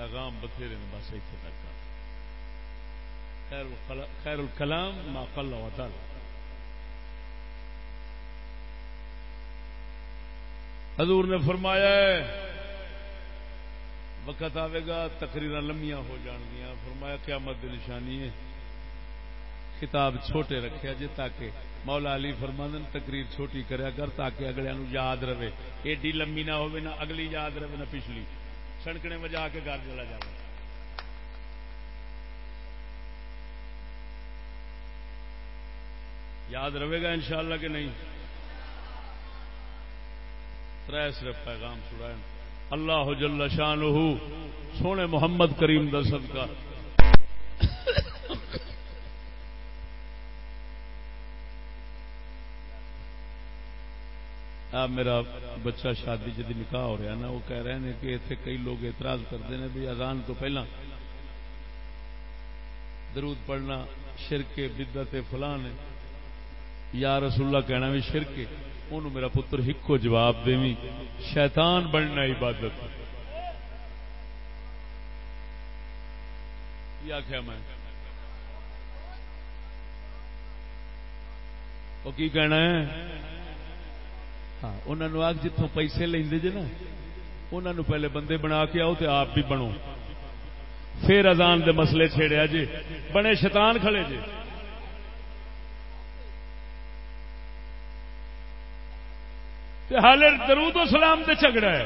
پیغام بتھیرے نے بس اتنے تک خیر الکلام ما قل و تعالی حضور نے فرمایا ہے، وقت آئے گا تقریر لمیاں ہو جان گیا فرمایا، قیامت نشانی ہے۔ کتاب چھوٹے رکھے جی تاکہ مولا علی فرماندن، تقریر چھوٹی کریا کر تاکہ اگلے یاد رہے۔ ایڈی لمبی نہ ہو نہ اگلی یاد رہے، نہ پچھلی۔ سڑکنے وجا کے گھر چلا جائے یاد رہے گا انشاءاللہ کہ نہیں تر صرف پیغام چھڑائیں اللہ جل شان سونے محمد کریم دا صدقہ آ، میرا بچہ شادی جدی نکاح ہو رہا نا، وہ کہہ رہے ہیں کہ اتنے کئی لوگ اعتراض کرتے ہیں بھی اذان تو پہلا درود پڑھنا شرکے بدت فلان یا رسول اللہ کہنا بھی شرکے انہوں میرا پتر ہکو جواب دیں شیطان بننا عبادت۔ یہ آخیا میں۔ وہ کی کہنا ہے؟ ہاں انہوں آگ جتوں پیسے لے جے نا انہوں پہلے بندے بنا کے آؤ تو آپ بھی بنو۔ پھر ازان دے مسئلے چھیڑیا جی بنے شیطان کھڑے جی حال درود و سلام تے جھگڑا ہے۔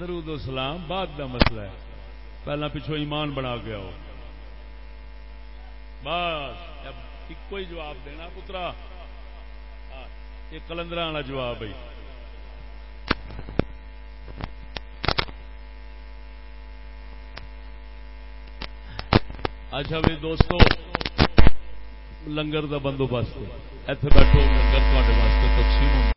درود و سلام بعد دا مسئلہ ہے۔ پہلا پچھو ایمان بنا کے آؤ۔ بس ایک ہی جواب دینا، پترا۔ یہ کلندر والا جواب ہے۔ اچھا بھی دوستو، لنگر دا بندوبست اتنے بیٹھو، لنگر تے واسطے تقسیم